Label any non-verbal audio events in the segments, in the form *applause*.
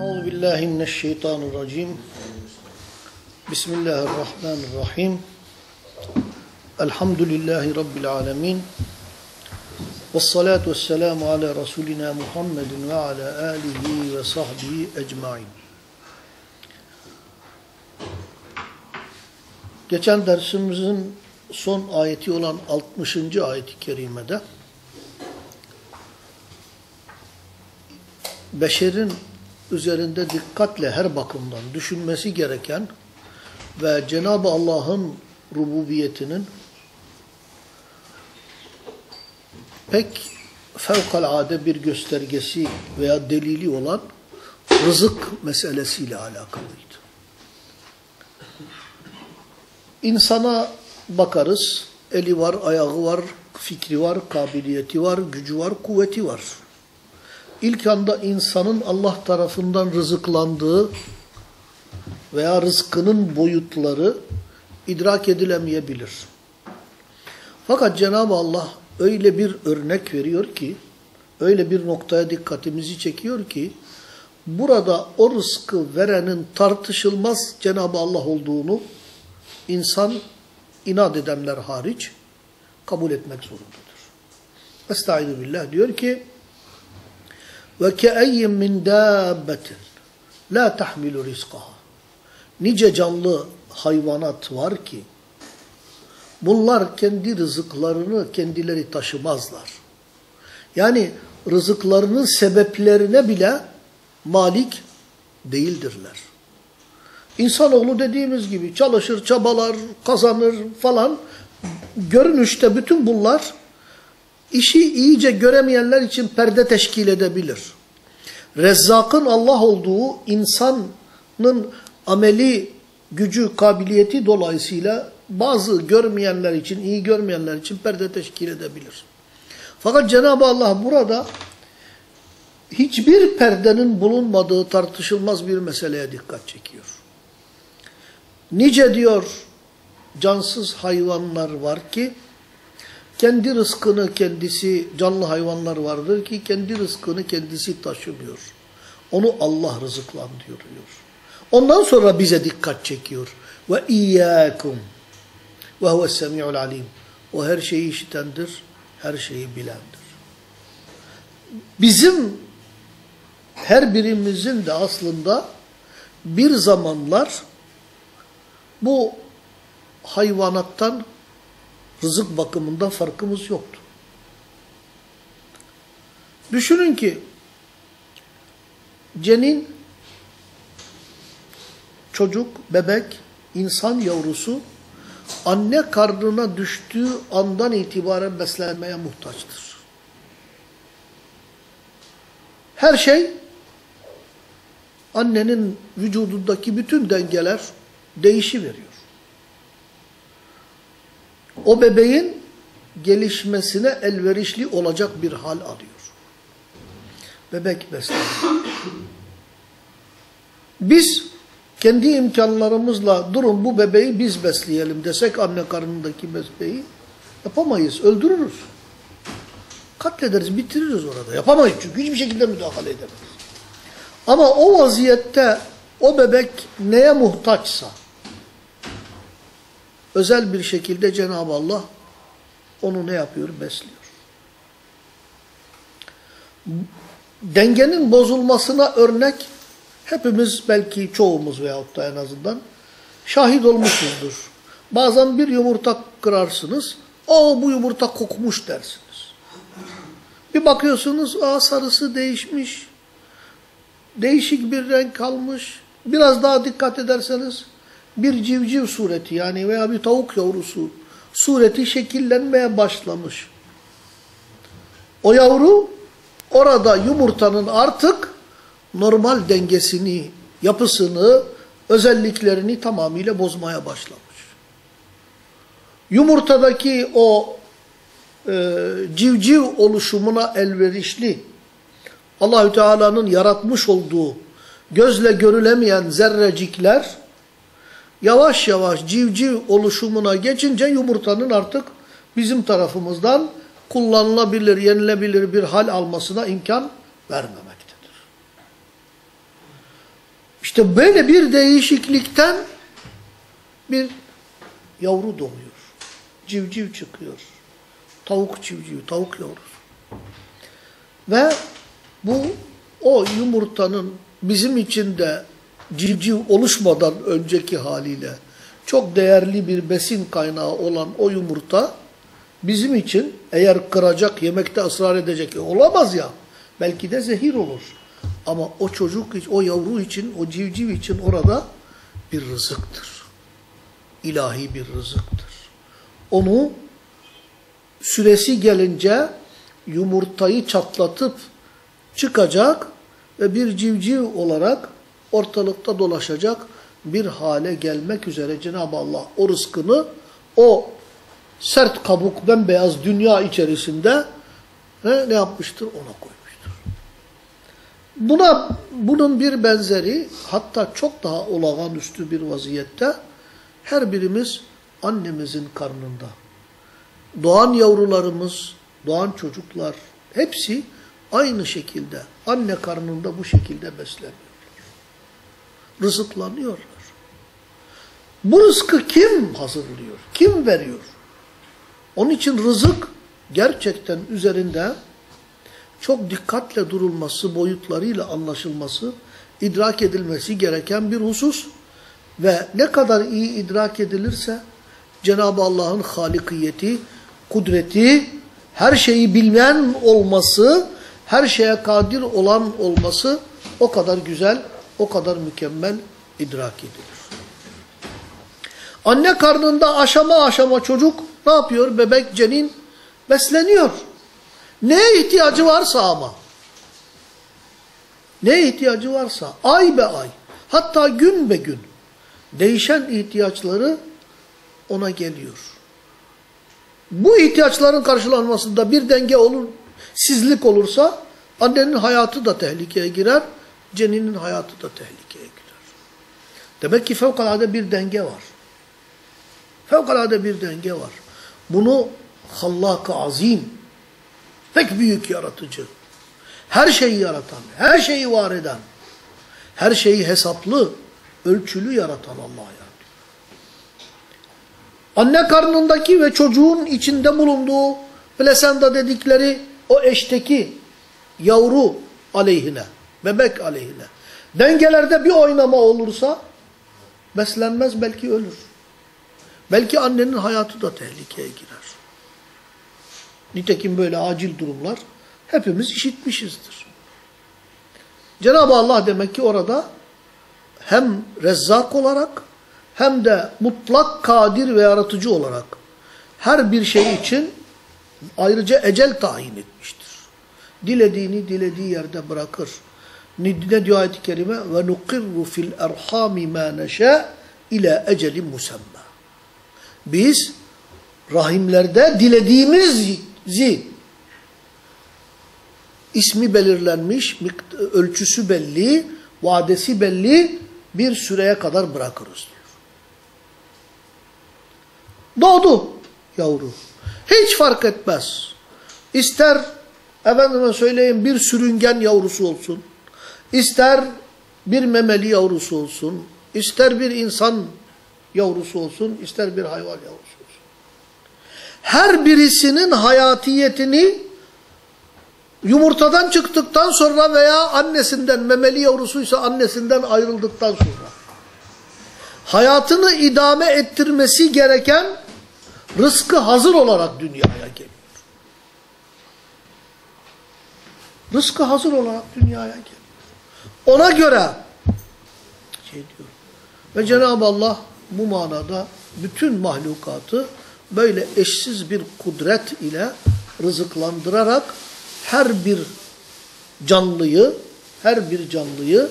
Euzu billahi mineşşeytanirracim. Bismillahirrahmanirrahim. Elhamdülillahi rabbil alamin. Ves salatu vesselamu ala rasulina Muhammedin ve ala alihi ve sahbihi ecmaîn. Geçen dersimizin son ayeti olan 60. ayeti kerimede beşerin üzerinde dikkatle her bakımdan düşünmesi gereken ve Cenab-ı Allah'ın rububiyetinin pek fevkalade bir göstergesi veya delili olan rızık meselesiyle alakalıydı. İnsana bakarız, eli var, ayağı var, fikri var, kabiliyeti var, gücü var, kuvveti var. İlk anda insanın Allah tarafından rızıklandığı veya rızkının boyutları idrak edilemeyebilir. Fakat Cenab-ı Allah öyle bir örnek veriyor ki, öyle bir noktaya dikkatimizi çekiyor ki, burada o rızkı verenin tartışılmaz Cenab-ı Allah olduğunu insan inat edenler hariç kabul etmek zorundadır. Estaizu billah diyor ki, ve ke'eyyin min dâbbetin la tahmilu rizkaha. Nice canlı hayvanat var ki bunlar kendi rızıklarını kendileri taşımazlar. Yani rızıklarının sebeplerine bile malik değildirler. İnsanoğlu dediğimiz gibi çalışır, çabalar, kazanır falan. Görünüşte bütün bunlar işi iyice göremeyenler için perde teşkil edebilir. Rezzak'ın Allah olduğu insanın ameli, gücü, kabiliyeti dolayısıyla bazı görmeyenler için, iyi görmeyenler için perde teşkil edebilir. Fakat Cenab-ı Allah burada hiçbir perdenin bulunmadığı tartışılmaz bir meseleye dikkat çekiyor. Nice diyor cansız hayvanlar var ki, kendi rızkını kendisi, canlı hayvanlar vardır ki kendi rızkını kendisi taşımıyor. Onu Allah rızıklandırıyor. Ondan sonra bize dikkat çekiyor. Ve iyyakum ve huves semi'ul alim. O her şeyi işitendir, her şeyi bilendir. Bizim her birimizin de aslında bir zamanlar bu hayvanattan rızık bakımından farkımız yoktu. Düşünün ki cenin, çocuk, bebek, insan yavrusu anne karnına düştüğü andan itibaren beslenmeye muhtaçtır. Her şey annenin vücudundaki bütün dengeler değişiveriyor o bebeğin gelişmesine elverişli olacak bir hal alıyor. Bebek besleniyor. Biz kendi imkanlarımızla durun bu bebeği biz besleyelim desek anne karnındaki bebeği yapamayız, öldürürüz. Katlederiz, bitiririz orada. Yapamayız çünkü hiçbir şekilde müdahale edemeyiz. Ama o vaziyette o bebek neye muhtaçsa, özel bir şekilde Cenab-ı Allah onu ne yapıyor? Besliyor. Dengenin bozulmasına örnek hepimiz belki çoğumuz veyahut da en azından şahit olmuşuzdur. Bazen bir yumurta kırarsınız, o bu yumurta kokmuş dersiniz. Bir bakıyorsunuz, aa sarısı değişmiş, değişik bir renk kalmış. Biraz daha dikkat ederseniz bir civciv sureti yani veya bir tavuk yavrusu sureti şekillenmeye başlamış. O yavru orada yumurtanın artık normal dengesini, yapısını, özelliklerini tamamıyla bozmaya başlamış. Yumurtadaki o e, civciv oluşumuna elverişli Allahü Teala'nın yaratmış olduğu gözle görülemeyen zerrecikler yavaş yavaş civciv oluşumuna geçince yumurtanın artık bizim tarafımızdan kullanılabilir, yenilebilir bir hal almasına imkan vermemektedir. İşte böyle bir değişiklikten bir yavru doğuyor. Civciv çıkıyor. Tavuk civciv, tavuk yavrusu. Ve bu o yumurtanın bizim için de civciv oluşmadan önceki haliyle çok değerli bir besin kaynağı olan o yumurta bizim için eğer kıracak, yemekte ısrar edecek e, olamaz ya. Belki de zehir olur. Ama o çocuk, o yavru için, o civciv için orada bir rızıktır. İlahi bir rızıktır. Onu süresi gelince yumurtayı çatlatıp çıkacak ve bir civciv olarak ortalıkta dolaşacak bir hale gelmek üzere Cenab-ı Allah o rızkını o sert kabuk bembeyaz dünya içerisinde ne, ne yapmıştır? Ona koymuştur. Buna bunun bir benzeri hatta çok daha olağanüstü bir vaziyette her birimiz annemizin karnında. Doğan yavrularımız, doğan çocuklar hepsi aynı şekilde anne karnında bu şekilde besleniyorlar. Rızıklanıyorlar. Bu rızkı kim hazırlıyor? Kim veriyor? Onun için rızık gerçekten üzerinde çok dikkatle durulması, boyutlarıyla anlaşılması, idrak edilmesi gereken bir husus. Ve ne kadar iyi idrak edilirse Cenab-ı Allah'ın halikiyeti, kudreti, her şeyi bilmeyen olması, her şeye kadir olan olması o kadar güzel, o kadar mükemmel idrak edilir. Anne karnında aşama aşama çocuk ne yapıyor? Bebek, cenin besleniyor. Neye ihtiyacı varsa ama. Neye ihtiyacı varsa ay be ay, hatta gün be gün değişen ihtiyaçları ona geliyor. Bu ihtiyaçların karşılanmasında bir denge olur, sizlik olursa annenin hayatı da tehlikeye girer, ceninin hayatı da tehlikeye girer. Demek ki fevkalade bir denge var. Fevkalade bir denge var. Bunu Hallak-ı Azim, pek büyük yaratıcı, her şeyi yaratan, her şeyi var eden, her şeyi hesaplı, ölçülü yaratan Allah yaratıyor. Anne karnındaki ve çocuğun içinde bulunduğu plasenta dedikleri o eşteki yavru aleyhine, bebek aleyhine. Dengelerde bir oynama olursa beslenmez belki ölür. Belki annenin hayatı da tehlikeye girer. Nitekim böyle acil durumlar hepimiz işitmişizdir. Cenab-ı Allah demek ki orada hem rezzak olarak hem de mutlak kadir ve yaratıcı olarak her bir şey için ayrıca ecel tayin etmiştir. Dilediğini dilediği yerde bırakır. Ne diyor ayet-i kerime? Ve nukirru fil erhami ma neşâ ila ecelin musemma. Biz rahimlerde dilediğimizi ismi belirlenmiş, ölçüsü belli, vadesi belli bir süreye kadar bırakırız diyor. Doğdu yavru. Hiç fark etmez. İster efendime söyleyeyim bir sürüngen yavrusu olsun, ister bir memeli yavrusu olsun, ister bir insan yavrusu olsun, ister bir hayvan yavrusu olsun. Her birisinin hayatiyetini yumurtadan çıktıktan sonra veya annesinden, memeli yavrusuysa annesinden ayrıldıktan sonra hayatını idame ettirmesi gereken rızkı hazır olarak dünyaya geliyor. Rızkı hazır olarak dünyaya geliyor. Ona göre şey diyor. Ve Cenab-ı Allah bu manada bütün mahlukatı böyle eşsiz bir kudret ile rızıklandırarak her bir canlıyı, her bir canlıyı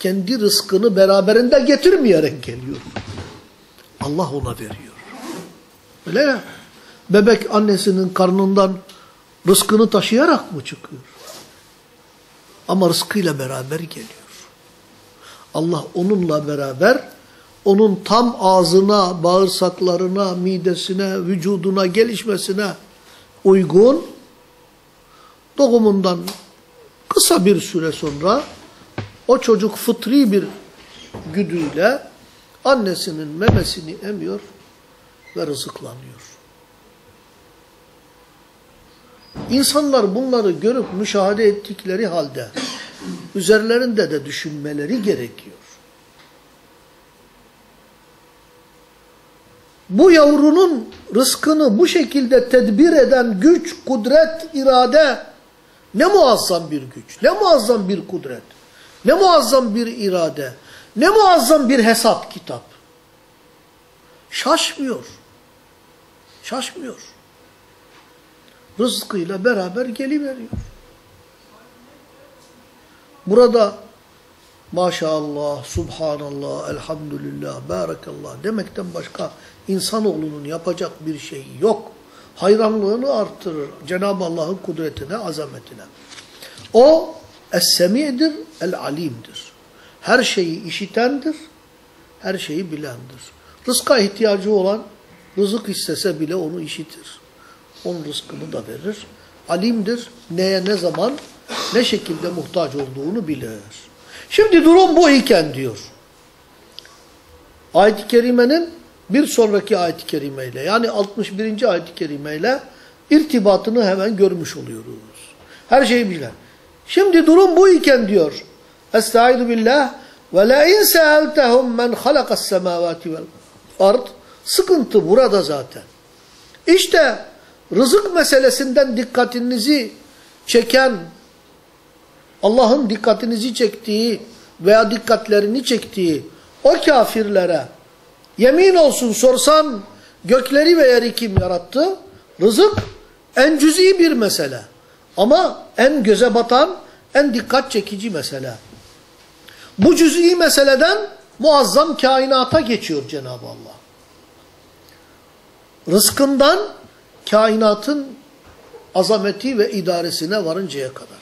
kendi rızkını beraberinde getirmeyerek geliyor. Allah ona veriyor. Öyle ya. Bebek annesinin karnından rızkını taşıyarak mı çıkıyor? Ama rızkıyla beraber geliyor. Allah onunla beraber onun tam ağzına, bağırsaklarına, midesine, vücuduna, gelişmesine uygun doğumundan kısa bir süre sonra o çocuk fıtri bir güdüyle annesinin memesini emiyor ve rızıklanıyor. İnsanlar bunları görüp müşahede ettikleri halde üzerlerinde de düşünmeleri gerekiyor. Bu yavrunun rızkını bu şekilde tedbir eden güç, kudret, irade ne muazzam bir güç, ne muazzam bir kudret, ne muazzam bir irade, ne muazzam bir hesap kitap. Şaşmıyor. Şaşmıyor. Rızkıyla beraber geliveriyor. Burada maşallah, subhanallah, elhamdülillah, barakallah demekten başka insanoğlunun yapacak bir şey yok. Hayranlığını artırır Cenab-ı Allah'ın kudretine, azametine. O es-semi'dir, el-alimdir. Her şeyi işitendir, her şeyi bilendir. Rızka ihtiyacı olan rızık istese bile onu işitir. Onun rızkını da verir. Alimdir. Neye ne zaman ne şekilde muhtaç olduğunu bilir. Şimdi durum bu iken diyor. Ayet-i Kerime'nin bir sonraki ayet-i kerimeyle yani 61. ayet-i kerimeyle irtibatını hemen görmüş oluyoruz. Her şeyi bilen. Şimdi durum bu iken diyor. Estaizu billah ve la in sa'altahum men halakas semavati vel ard. Sıkıntı burada zaten. İşte rızık meselesinden dikkatinizi çeken Allah'ın dikkatinizi çektiği veya dikkatlerini çektiği o kafirlere yemin olsun sorsan gökleri ve yeri kim yarattı? Rızık en cüz'i bir mesele. Ama en göze batan, en dikkat çekici mesele. Bu cüz'i meseleden muazzam kainata geçiyor Cenab-ı Allah. Rızkından kainatın azameti ve idaresine varıncaya kadar.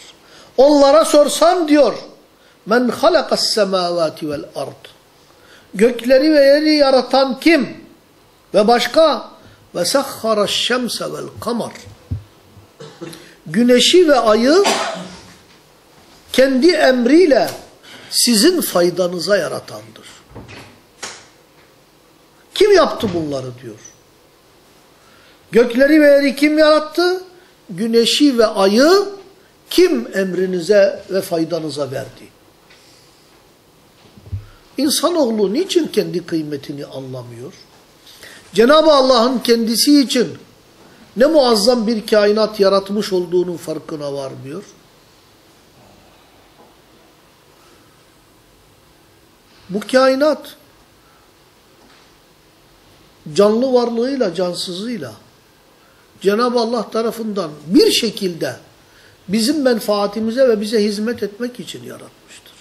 Onlara sorsan diyor, men halakas semavati vel ard. Gökleri ve yeri yaratan kim? Ve başka ve sahhara şemse vel kamar. Güneşi ve ayı kendi emriyle sizin faydanıza yaratandır. Kim yaptı bunları diyor. Gökleri ve yeri kim yarattı? Güneşi ve ayı kim emrinize ve faydanıza verdi? İnsanoğlu niçin kendi kıymetini anlamıyor? Cenab-ı Allah'ın kendisi için ne muazzam bir kainat yaratmış olduğunun farkına varmıyor. Bu kainat canlı varlığıyla, cansızıyla Cenab-ı Allah tarafından bir şekilde bizim menfaatimize ve bize hizmet etmek için yaratmıştır.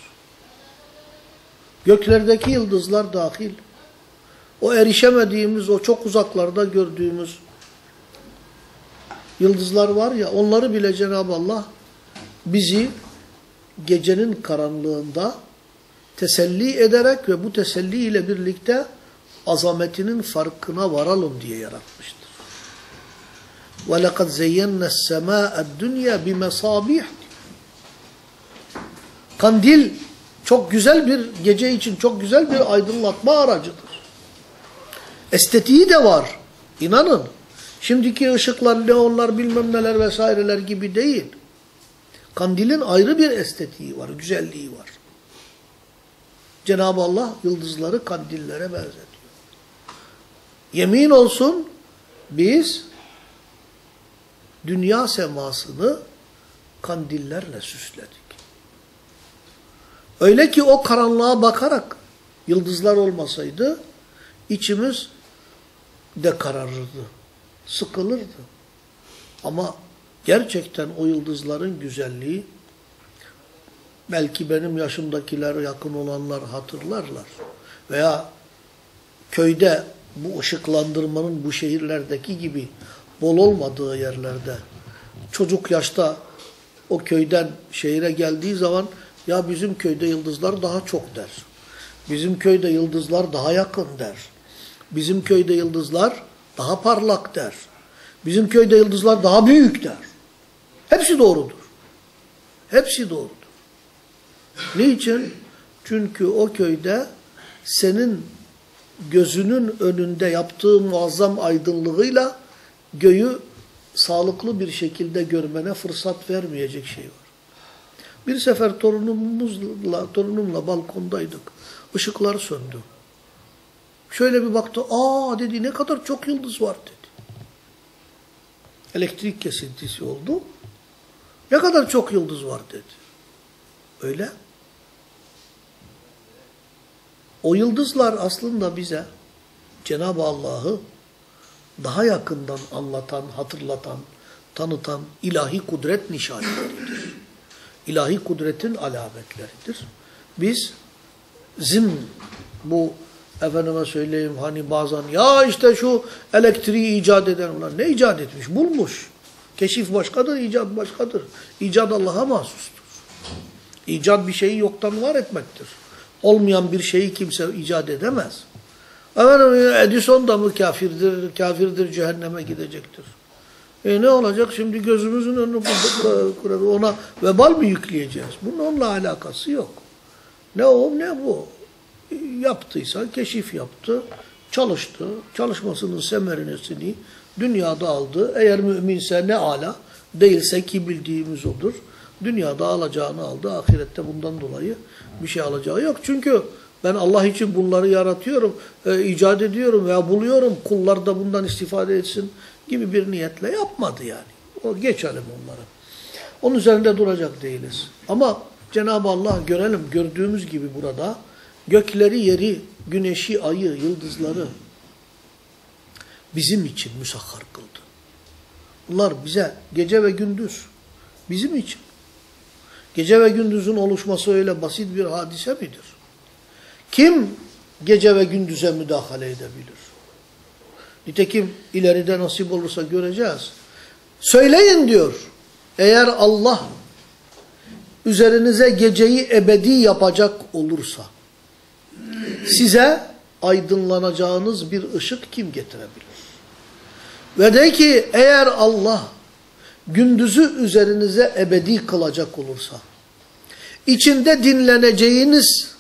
Göklerdeki yıldızlar dahil, o erişemediğimiz, o çok uzaklarda gördüğümüz yıldızlar var ya, onları bile Cenab-ı Allah bizi gecenin karanlığında teselli ederek ve bu teselli ile birlikte azametinin farkına varalım diye yaratmıştır وَلَقَدْ زَيَّنَّ السَّمَاءَ الدُّنْيَا بِمَصَابِيحِ Kandil çok güzel bir gece için çok güzel bir aydınlatma aracıdır. Estetiği de var. İnanın. Şimdiki ışıklar, neonlar bilmem neler vesaireler gibi değil. Kandilin ayrı bir estetiği var, güzelliği var. Cenab-ı Allah yıldızları kandillere benzetiyor. Yemin olsun biz dünya semasını kandillerle süsledik. Öyle ki o karanlığa bakarak yıldızlar olmasaydı içimiz de kararırdı, sıkılırdı. Ama gerçekten o yıldızların güzelliği belki benim yaşımdakiler, yakın olanlar hatırlarlar. Veya köyde bu ışıklandırmanın bu şehirlerdeki gibi bol olmadığı yerlerde çocuk yaşta o köyden şehire geldiği zaman ya bizim köyde yıldızlar daha çok der. Bizim köyde yıldızlar daha yakın der. Bizim köyde yıldızlar daha parlak der. Bizim köyde yıldızlar daha büyük der. Hepsi doğrudur. Hepsi doğrudur. Niçin? Çünkü o köyde senin gözünün önünde yaptığı muazzam aydınlığıyla göğü sağlıklı bir şekilde görmene fırsat vermeyecek şey var. Bir sefer torunumuzla, torunumla balkondaydık. Işıklar söndü. Şöyle bir baktı. Aa dedi ne kadar çok yıldız var dedi. Elektrik kesintisi oldu. Ne kadar çok yıldız var dedi. Öyle. O yıldızlar aslında bize Cenab-ı Allah'ı daha yakından anlatan, hatırlatan, tanıtan ilahi kudret nişaneleridir. İlahi kudretin alametleridir. Biz zim bu efendime söyleyeyim hani bazen ya işte şu elektriği icat eden onlar ne icat etmiş? Bulmuş. Keşif başkadır, icat başkadır. İcat Allah'a mahsustur. İcat bir şeyi yoktan var etmektir. Olmayan bir şeyi kimse icat edemez. Efendim Edison da mı kafirdir, kafirdir cehenneme gidecektir. E ne olacak şimdi gözümüzün önünü kurarı ona vebal mi yükleyeceğiz? Bunun onunla alakası yok. Ne o ne bu. Yaptıysa keşif yaptı, çalıştı. Çalışmasının semerenesini dünyada aldı. Eğer müminse ne ala, değilse ki bildiğimiz odur. Dünyada alacağını aldı. Ahirette bundan dolayı bir şey alacağı yok. Çünkü ben Allah için bunları yaratıyorum, e, icat ediyorum veya buluyorum. Kullar da bundan istifade etsin gibi bir niyetle yapmadı yani. O geçelim onları. Onun üzerinde duracak değiliz. Ama Cenab-ı Allah görelim, gördüğümüz gibi burada gökleri, yeri, güneşi, ayı, yıldızları bizim için müsahhar kıldı. Bunlar bize gece ve gündüz bizim için. Gece ve gündüzün oluşması öyle basit bir hadise midir? Kim gece ve gündüze müdahale edebilir? Nitekim ileride nasip olursa göreceğiz. Söyleyin diyor. Eğer Allah üzerinize geceyi ebedi yapacak olursa size aydınlanacağınız bir ışık kim getirebilir? Ve de ki eğer Allah gündüzü üzerinize ebedi kılacak olursa içinde dinleneceğiniz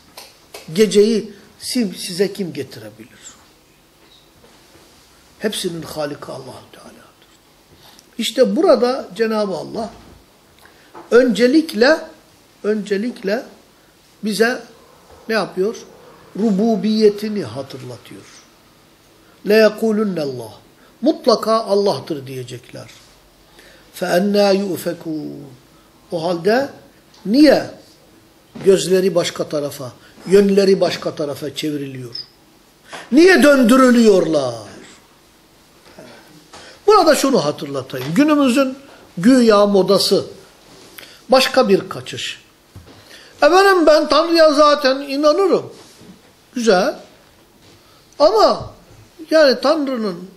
geceyi size kim getirebilir? Hepsinin haliki allah Teala'dır. İşte burada Cenab-ı Allah öncelikle öncelikle bize ne yapıyor? Rububiyetini hatırlatıyor. Le Allah. Mutlaka Allah'tır diyecekler. فَاَنَّا يُؤْفَكُونَ O halde niye gözleri başka tarafa, yönleri başka tarafa çevriliyor? Niye döndürülüyorlar? Burada şunu hatırlatayım. Günümüzün güya modası başka bir kaçış. Efendim ben Tanrı'ya zaten inanırım. Güzel. Ama yani Tanrı'nın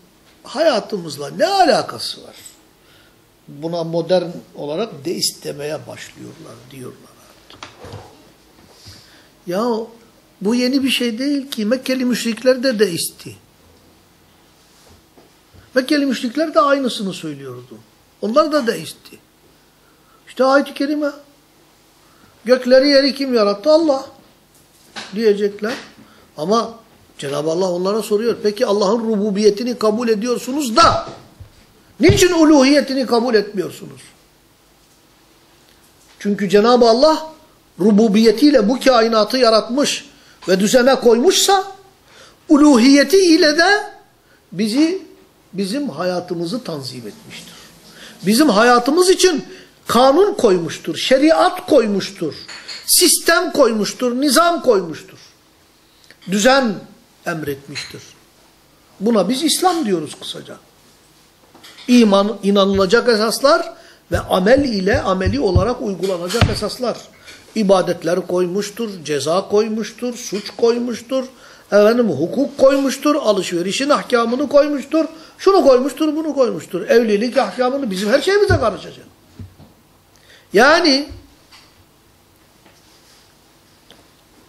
hayatımızla ne alakası var? Buna modern olarak deist demeye başlıyorlar, diyorlar. Ya bu yeni bir şey değil ki. Mekkeli müşrikler de deisti. Mekkeli müşrikler de aynısını söylüyordu. Onlar da deisti. İşte ayet-i kerime. Gökleri yeri kim yarattı? Allah. Diyecekler. Ama Cenab-ı Allah onlara soruyor. Peki Allah'ın rububiyetini kabul ediyorsunuz da niçin uluhiyetini kabul etmiyorsunuz? Çünkü Cenab-ı Allah rububiyetiyle bu kainatı yaratmış ve düzene koymuşsa uluhiyetiyle de bizi bizim hayatımızı tanzim etmiştir. Bizim hayatımız için kanun koymuştur, şeriat koymuştur, sistem koymuştur, nizam koymuştur. Düzen emretmiştir. Buna biz İslam diyoruz kısaca. İman, inanılacak esaslar ve amel ile ameli olarak uygulanacak esaslar. İbadetler koymuştur, ceza koymuştur, suç koymuştur, efendim hukuk koymuştur, alışverişin ahkamını koymuştur, şunu koymuştur, bunu koymuştur. Evlilik ahkamını bizim her şeyimize karışacak. Yani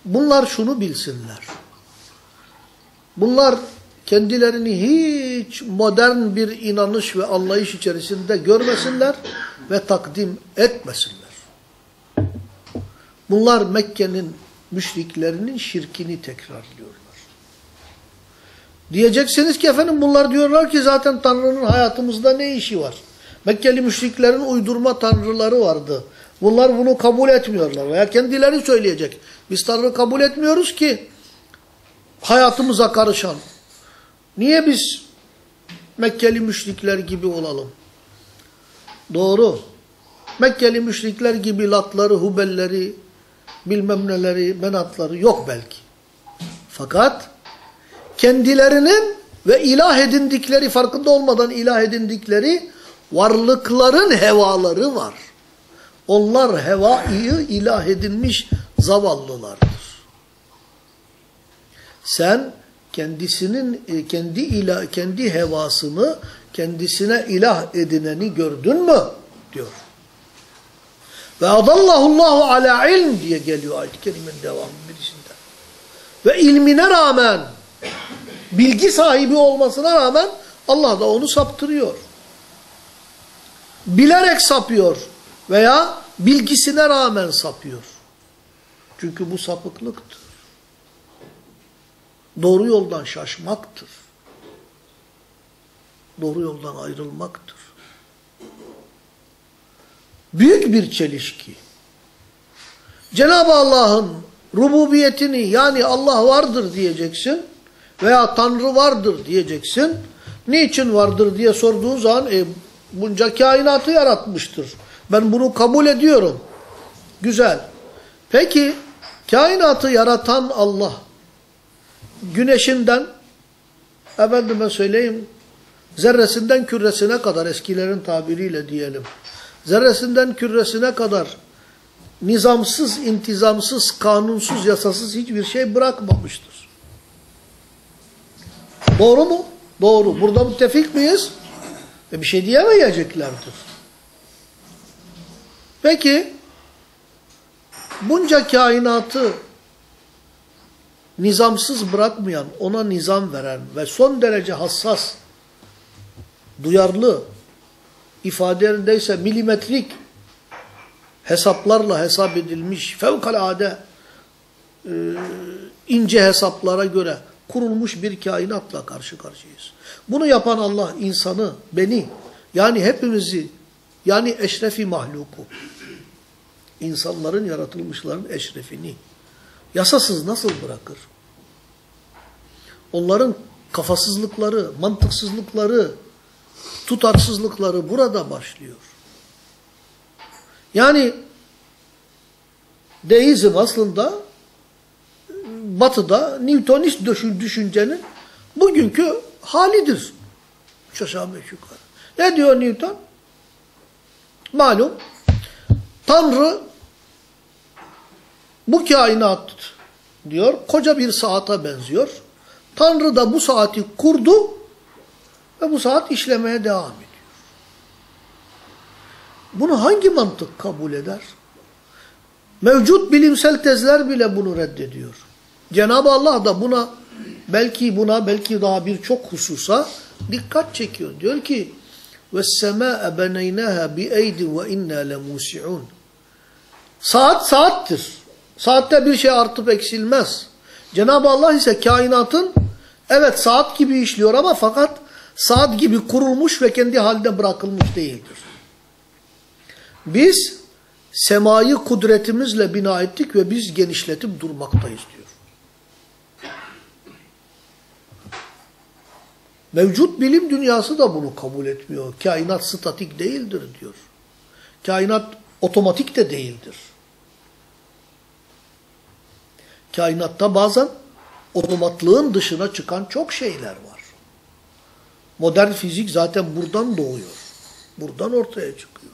bunlar şunu bilsinler. Bunlar kendilerini hiç modern bir inanış ve anlayış içerisinde görmesinler ve takdim etmesinler. Bunlar Mekke'nin müşriklerinin şirkini tekrarlıyorlar. Diyeceksiniz ki efendim bunlar diyorlar ki zaten Tanrı'nın hayatımızda ne işi var? Mekkeli müşriklerin uydurma tanrıları vardı. Bunlar bunu kabul etmiyorlar. Veya kendileri söyleyecek. Biz Tanrı kabul etmiyoruz ki hayatımıza karışan. Niye biz Mekkeli müşrikler gibi olalım? Doğru. Mekkeli müşrikler gibi latları, hubelleri, bilmem neleri, menatları yok belki. Fakat kendilerinin ve ilah edindikleri, farkında olmadan ilah edindikleri varlıkların hevaları var. Onlar hevayı ilah edinmiş zavallılardır. Sen kendisinin e, kendi ilah kendi hevasını kendisine ilah edineni gördün mü? diyor. Ve adallahullahu ala ilm diye geliyor ayet-i kerimenin devamı birisinde. Ve ilmine rağmen bilgi sahibi olmasına rağmen Allah da onu saptırıyor. Bilerek sapıyor veya bilgisine rağmen sapıyor. Çünkü bu sapıklıktır. Doğru yoldan şaşmaktır. Doğru yoldan ayrılmaktır. Büyük bir çelişki. Cenab-ı Allah'ın rububiyetini yani Allah vardır diyeceksin veya Tanrı vardır diyeceksin. Niçin vardır diye sorduğun zaman e, bunca kainatı yaratmıştır. Ben bunu kabul ediyorum. Güzel. Peki kainatı yaratan Allah güneşinden efendime söyleyeyim zerresinden küresine kadar eskilerin tabiriyle diyelim. Zerresinden küresine kadar nizamsız, intizamsız, kanunsuz, yasasız hiçbir şey bırakmamıştır. Doğru mu? Doğru. Burada müttefik miyiz? Ve bir şey diyemeyeceklerdir. Peki, bunca kainatı nizamsız bırakmayan, ona nizam veren ve son derece hassas, duyarlı, ifadelerindeyse milimetrik hesaplarla hesap edilmiş, fevkalade e, ince hesaplara göre kurulmuş bir kainatla karşı karşıyayız. Bunu yapan Allah insanı, beni, yani hepimizi, yani eşrefi mahluku, insanların yaratılmışların eşrefini, yasasız nasıl bırakır? Onların kafasızlıkları, mantıksızlıkları, tutarsızlıkları burada başlıyor. Yani deizm aslında batıda Newtonist düşüncenin bugünkü halidir. Üç aşağı yukarı. Ne diyor Newton? Malum Tanrı bu kainat diyor koca bir saate benziyor. Tanrı da bu saati kurdu ve bu saat işlemeye devam ediyor. Bunu hangi mantık kabul eder? Mevcut bilimsel tezler bile bunu reddediyor. Cenab-ı Allah da buna belki buna belki daha birçok hususa dikkat çekiyor. Diyor ki وَالسَّمَاءَ بَنَيْنَاهَا بِاَيْدٍ وَاِنَّا لَمُوسِعُونَ Saat saattir. Saatte bir şey artıp eksilmez. Cenab-ı Allah ise kainatın evet saat gibi işliyor ama fakat saat gibi kurulmuş ve kendi halinde bırakılmış değildir. Biz semayı kudretimizle bina ettik ve biz genişletip durmaktayız diyor. Mevcut bilim dünyası da bunu kabul etmiyor. Kainat statik değildir diyor. Kainat otomatik de değildir. Kainatta bazen otomatlığın dışına çıkan çok şeyler var. Modern fizik zaten buradan doğuyor. Buradan ortaya çıkıyor.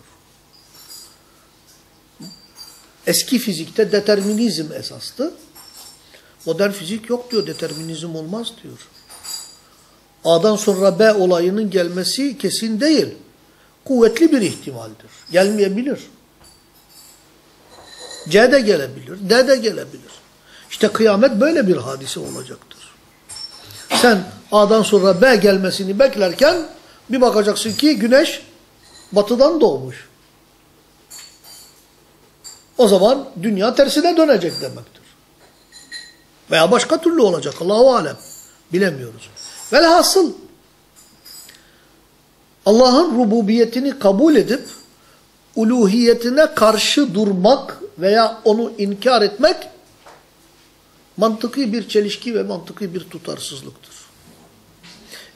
Eski fizikte determinizm esastı. Modern fizik yok diyor, determinizm olmaz diyor. A'dan sonra B olayının gelmesi kesin değil. Kuvvetli bir ihtimaldir. Gelmeyebilir. C de gelebilir, D de gelebilir. İşte kıyamet böyle bir hadise olacaktır. Sen A'dan sonra B gelmesini beklerken bir bakacaksın ki güneş batıdan doğmuş. O zaman dünya tersine dönecek demektir. Veya başka türlü olacak. Allahu alem. Bilemiyoruz. Velhasıl Allah'ın rububiyetini kabul edip uluhiyetine karşı durmak veya onu inkar etmek mantıki bir çelişki ve mantıki bir tutarsızlıktır.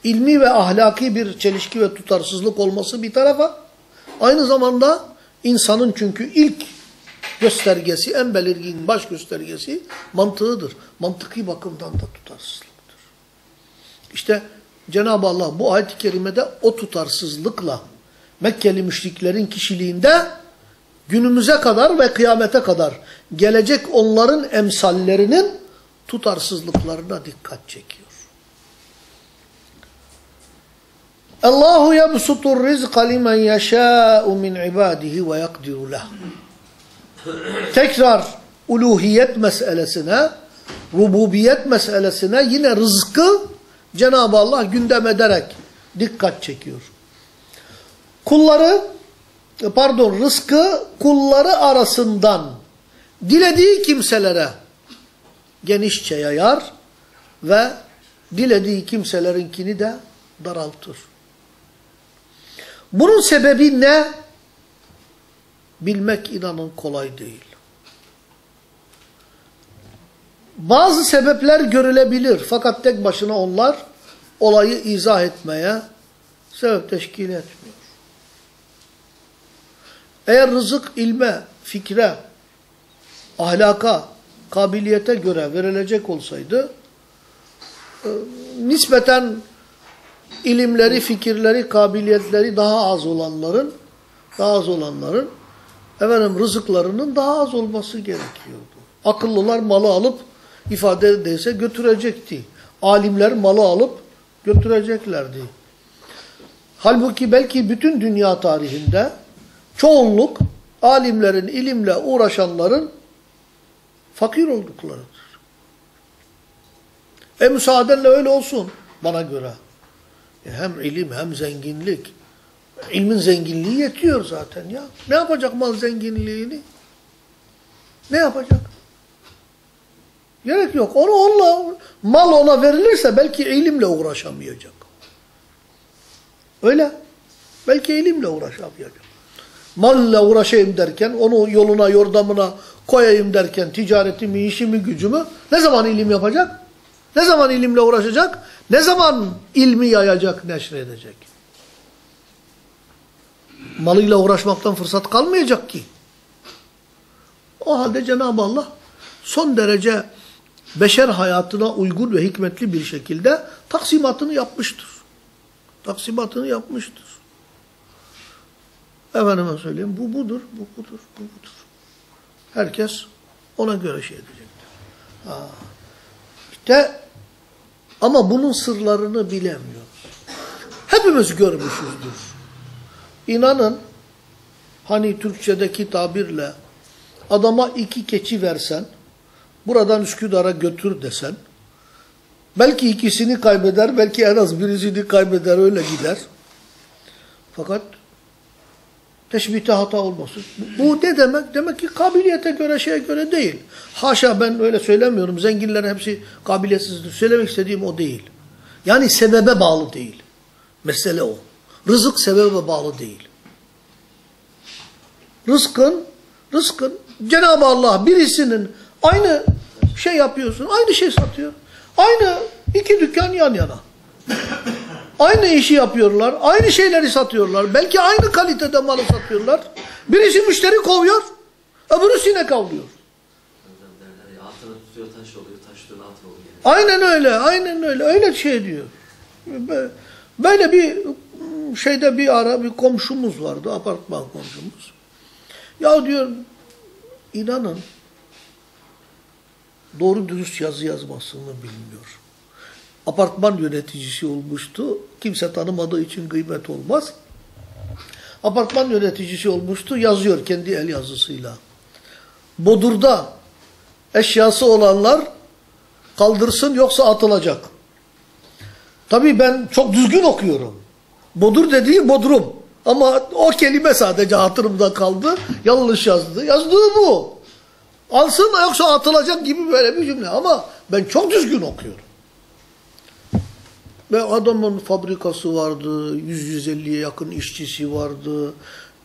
İlmi ve ahlaki bir çelişki ve tutarsızlık olması bir tarafa, aynı zamanda insanın çünkü ilk göstergesi, en belirgin baş göstergesi mantığıdır. Mantıki bakımdan da tutarsızlıktır. İşte Cenab-ı Allah bu ayet-i kerimede o tutarsızlıkla Mekkeli müşriklerin kişiliğinde günümüze kadar ve kıyamete kadar gelecek onların emsallerinin tutarsızlıklarına dikkat çekiyor. Allahu yebsutur rizqa limen yeşâ'u min ibadihi ve yakdiru. Tekrar uluhiyet meselesine, rububiyet meselesine yine rızkı Cenab-ı Allah gündem ederek dikkat çekiyor. Kulları, pardon rızkı kulları arasından dilediği kimselere genişçe yayar ve dilediği kimselerinkini de daraltır. Bunun sebebi ne? Bilmek inanın kolay değil. Bazı sebepler görülebilir fakat tek başına onlar olayı izah etmeye sebep teşkil etmiyor. Eğer rızık ilme, fikre, ahlaka, kabiliyete göre verilecek olsaydı e, nispeten ilimleri, fikirleri, kabiliyetleri daha az olanların daha az olanların efendim rızıklarının daha az olması gerekiyordu. Akıllılar malı alıp ifade edilse götürecekti. Alimler malı alıp götüreceklerdi. Halbuki belki bütün dünya tarihinde çoğunluk alimlerin, ilimle uğraşanların fakir olduklarıdır. E müsaadenle öyle olsun bana göre. E hem ilim hem zenginlik. İlmin zenginliği yetiyor zaten ya. Ne yapacak mal zenginliğini? Ne yapacak? Gerek yok. Onu onunla, mal ona verilirse belki ilimle uğraşamayacak. Öyle. Belki ilimle uğraşamayacak. Malla uğraşayım derken, onu yoluna, yordamına koyayım derken ticaretimi, işimi, gücümü ne zaman ilim yapacak? Ne zaman ilimle uğraşacak? Ne zaman ilmi yayacak, neşredecek? Malıyla uğraşmaktan fırsat kalmayacak ki. O halde Cenab-ı Allah son derece beşer hayatına uygun ve hikmetli bir şekilde taksimatını yapmıştır. Taksimatını yapmıştır. Efendime söyleyeyim bu budur, bu budur, bu budur. Herkes ona göre şey edecektir. Ha. İşte ama bunun sırlarını bilemiyoruz. Hepimiz görmüşüzdür. İnanın hani Türkçedeki tabirle adama iki keçi versen buradan Üsküdar'a götür desen belki ikisini kaybeder belki en az birisini kaybeder öyle gider. Fakat teşbihte hata olmasın. Bu ne demek? Demek ki kabiliyete göre şeye göre değil. Haşa ben öyle söylemiyorum. Zenginlerin hepsi kabiliyetsizdir. Söylemek istediğim o değil. Yani sebebe bağlı değil. Mesele o. Rızık sebebe bağlı değil. Rızkın, rızkın Cenab-ı Allah birisinin aynı şey yapıyorsun, aynı şey satıyor. Aynı iki dükkan yan yana. Aynı işi yapıyorlar, aynı şeyleri satıyorlar. Belki aynı kalitede malı satıyorlar. Birisi müşteri kovuyor, öbürü sinek avlıyor. Aynen öyle, aynen öyle. Öyle şey diyor. Böyle bir şeyde bir ara bir komşumuz vardı, apartman komşumuz. Ya diyor, inanın doğru dürüst yazı yazmasını bilmiyor. Apartman yöneticisi olmuştu. Kimse tanımadığı için gıybet olmaz. Apartman yöneticisi olmuştu. Yazıyor kendi el yazısıyla. Bodur'da eşyası olanlar kaldırsın yoksa atılacak. Tabii ben çok düzgün okuyorum. Bodur dediği Bodrum. Ama o kelime sadece hatırımda kaldı. Yanlış yazdı. Yazdığı bu. Alsın yoksa atılacak gibi böyle bir cümle. Ama Ben çok düzgün okuyorum. Ve adamın fabrikası vardı, 100-150'ye yakın işçisi vardı.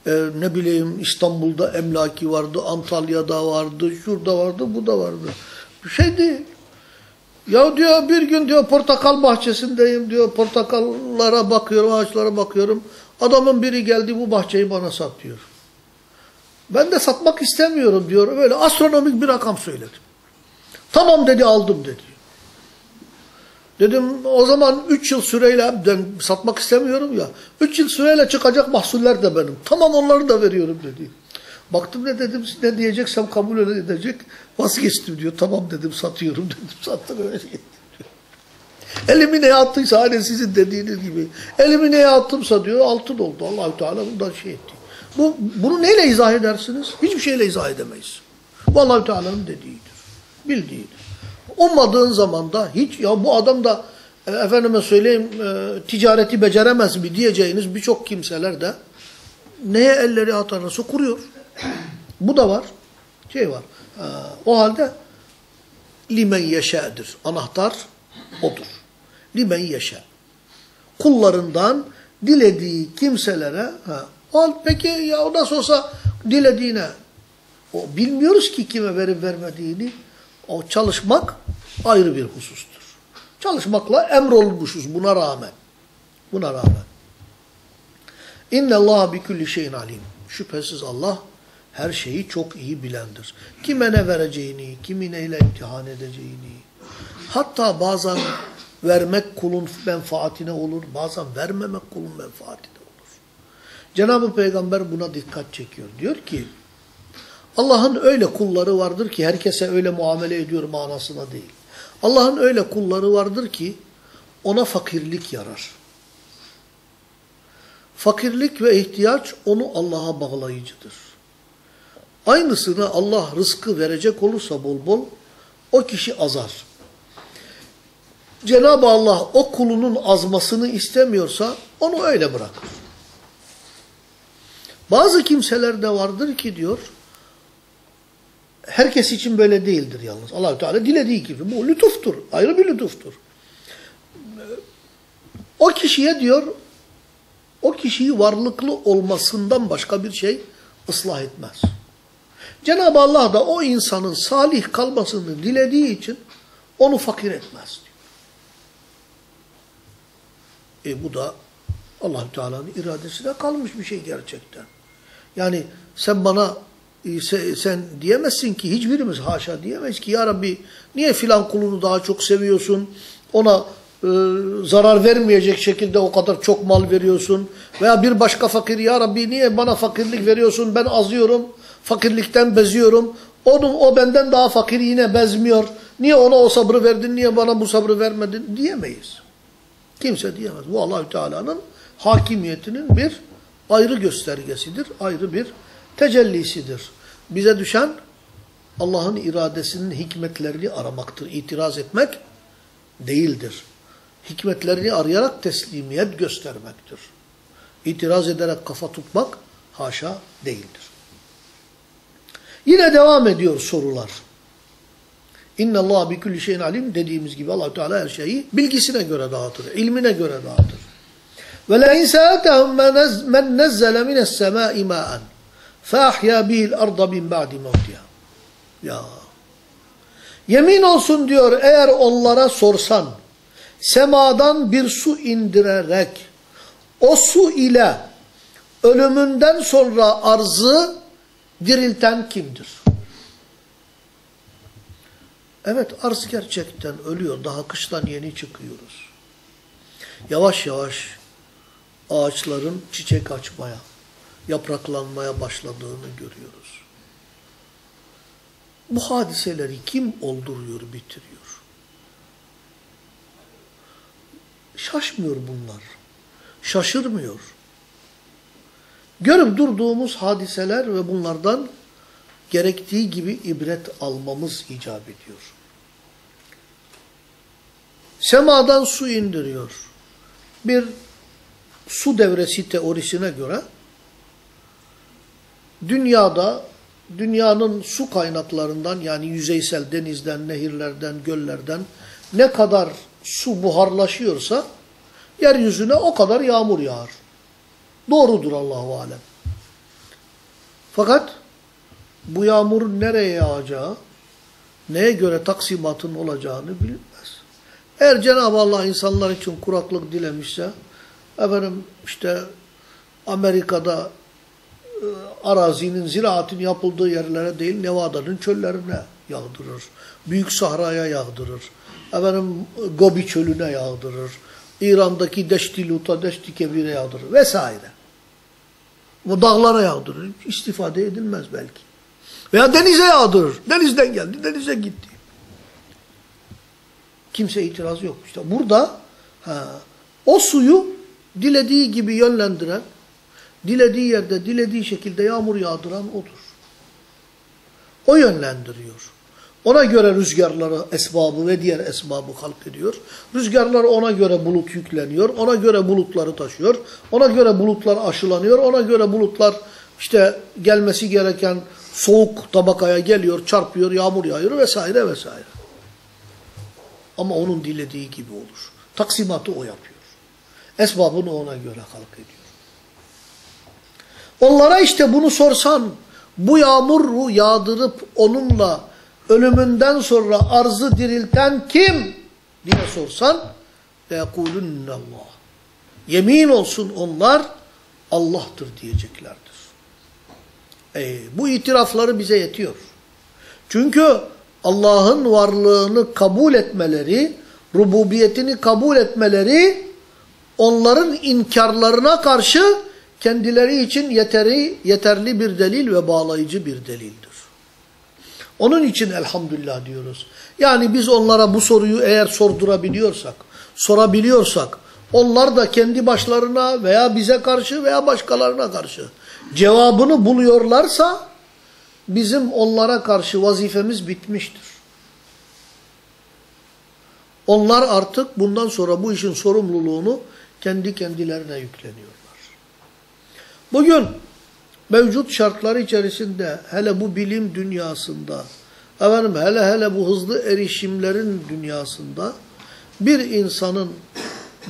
Ee, ne bileyim İstanbul'da emlaki vardı, Antalya'da vardı, şurada vardı, bu da vardı. Bir şey değil. Ya diyor bir gün diyor portakal bahçesindeyim diyor, portakallara bakıyorum, ağaçlara bakıyorum. Adamın biri geldi bu bahçeyi bana sat diyor. Ben de satmak istemiyorum diyor. Böyle astronomik bir rakam söyledim. Tamam dedi aldım dedi. Dedim o zaman 3 yıl süreyle satmak istemiyorum ya. 3 yıl süreyle çıkacak mahsuller de benim. Tamam onları da veriyorum dedi. Baktım ne dedim ne diyeceksem kabul edecek. Vazgeçtim diyor. Tamam dedim satıyorum *laughs* dedim. Sattım öyle. Elimi neye attıysa hani sizin dediğiniz gibi. Elimi neye attımsa diyor altın oldu. Allahü Teala bundan şey etti. Bu, bunu neyle izah edersiniz? Hiçbir şeyle izah edemeyiz. Bu Allahü Teala'nın dediğidir. Bildiğidir. Ummadığın zaman da hiç ya bu adam da e, efendime söyleyeyim e, ticareti beceremez mi diyeceğiniz birçok kimseler de neye elleri atarsa kuruyor. Bu da var. Şey var. E, o halde limen yeşe'dir. Anahtar odur. Limen yeşe. Kullarından dilediği kimselere ha, al peki ya o nasıl olsa dilediğine o bilmiyoruz ki kime verip vermediğini o çalışmak ayrı bir husustur. Çalışmakla emrolmuşuz buna rağmen. Buna rağmen. İnne Allah bi kulli şeyin alim. Şüphesiz Allah her şeyi çok iyi bilendir. Kime ne vereceğini, kimi neyle imtihan edeceğini. Hatta bazen vermek kulun menfaatine olur, bazen vermemek kulun menfaatine olur. Cenab-ı Peygamber buna dikkat çekiyor. Diyor ki, Allah'ın öyle kulları vardır ki herkese öyle muamele ediyor manasına değil. Allah'ın öyle kulları vardır ki ona fakirlik yarar. Fakirlik ve ihtiyaç onu Allah'a bağlayıcıdır. Aynısını Allah rızkı verecek olursa bol bol o kişi azar. Cenab-ı Allah o kulunun azmasını istemiyorsa onu öyle bırakır. Bazı kimseler de vardır ki diyor herkes için böyle değildir yalnız. Allahü Teala dilediği gibi. Bu lütuftur. Ayrı bir lütuftur. O kişiye diyor o kişiyi varlıklı olmasından başka bir şey ıslah etmez. Cenab-ı Allah da o insanın salih kalmasını dilediği için onu fakir etmez diyor. E bu da Allahü Teala'nın iradesine kalmış bir şey gerçekten. Yani sen bana sen diyemezsin ki hiçbirimiz haşa diyemeyiz ki ya Rabbi niye filan kulunu daha çok seviyorsun? Ona e, zarar vermeyecek şekilde o kadar çok mal veriyorsun. Veya bir başka fakir ya Rabbi niye bana fakirlik veriyorsun? Ben azıyorum. Fakirlikten beziyorum. Onun, o benden daha fakir yine bezmiyor. Niye ona o sabrı verdin? Niye bana bu sabrı vermedin? Diyemeyiz. Kimse diyemez. Bu Allahü Teala'nın hakimiyetinin bir ayrı göstergesidir. Ayrı bir tecellisidir. Bize düşen Allah'ın iradesinin hikmetlerini aramaktır. İtiraz etmek değildir. Hikmetlerini arayarak teslimiyet göstermektir. İtiraz ederek kafa tutmak haşa değildir. Yine devam ediyor sorular. İnne Allah bi kulli şeyin alim dediğimiz gibi Allah Teala her şeyi bilgisine göre dağıtır, ilmine göre dağıtır. Ve la in sa'atahum men nazzala mine's semai ma'an فَاَحْيَا بِهِ الْاَرْضَ مِنْ بَعْدِ مَوْتِهَا Ya. Yemin olsun diyor eğer onlara sorsan, semadan bir su indirerek, o su ile ölümünden sonra arzı dirilten kimdir? Evet arz gerçekten ölüyor. Daha kıştan yeni çıkıyoruz. Yavaş yavaş ağaçların çiçek açmaya, yapraklanmaya başladığını görüyoruz. Bu hadiseleri kim olduruyor, bitiriyor? Şaşmıyor bunlar. Şaşırmıyor. Görüp durduğumuz hadiseler ve bunlardan gerektiği gibi ibret almamız icap ediyor. Semadan su indiriyor. Bir su devresi teorisine göre dünyada dünyanın su kaynaklarından yani yüzeysel denizden, nehirlerden, göllerden ne kadar su buharlaşıyorsa yeryüzüne o kadar yağmur yağar. Doğrudur Allahu alem. Fakat bu yağmurun nereye yağacağı, neye göre taksimatın olacağını bilinmez. Eğer Cenab-ı Allah insanlar için kuraklık dilemişse, efendim işte Amerika'da arazinin, ziraatin yapıldığı yerlere değil, Nevada'nın çöllerine yağdırır. Büyük Sahra'ya yağdırır. Efendim Gobi çölüne yağdırır. İran'daki Deşti Lut'a, Deşti Kebir'e yağdırır vesaire. Bu dağlara yağdırır. İstifade edilmez belki. Veya denize yağdırır. Denizden geldi, denize gitti. Kimse itiraz yok. İşte burada ha, o suyu dilediği gibi yönlendiren, dilediği yerde, dilediği şekilde yağmur yağdıran odur. O yönlendiriyor. Ona göre rüzgarları, esbabı ve diğer esbabı halk ediyor. Rüzgarlar ona göre bulut yükleniyor. Ona göre bulutları taşıyor. Ona göre bulutlar aşılanıyor. Ona göre bulutlar işte gelmesi gereken soğuk tabakaya geliyor, çarpıyor, yağmur yağıyor vesaire vesaire. Ama onun dilediği gibi olur. Taksimatı o yapıyor. Esbabını ona göre halk ediyor. Onlara işte bunu sorsan, bu yağmuru yağdırıp onunla ölümünden sonra arzı dirilten kim diye sorsan لَيَقُولُنَّ Allah. Yemin olsun onlar Allah'tır diyeceklerdir. E, bu itirafları bize yetiyor. Çünkü Allah'ın varlığını kabul etmeleri, rububiyetini kabul etmeleri onların inkarlarına karşı kendileri için yeteri, yeterli bir delil ve bağlayıcı bir delildir. Onun için elhamdülillah diyoruz. Yani biz onlara bu soruyu eğer sordurabiliyorsak, sorabiliyorsak, onlar da kendi başlarına veya bize karşı veya başkalarına karşı cevabını buluyorlarsa, bizim onlara karşı vazifemiz bitmiştir. Onlar artık bundan sonra bu işin sorumluluğunu kendi kendilerine yükleniyorlar. Bugün mevcut şartlar içerisinde hele bu bilim dünyasında efendim hele hele bu hızlı erişimlerin dünyasında bir insanın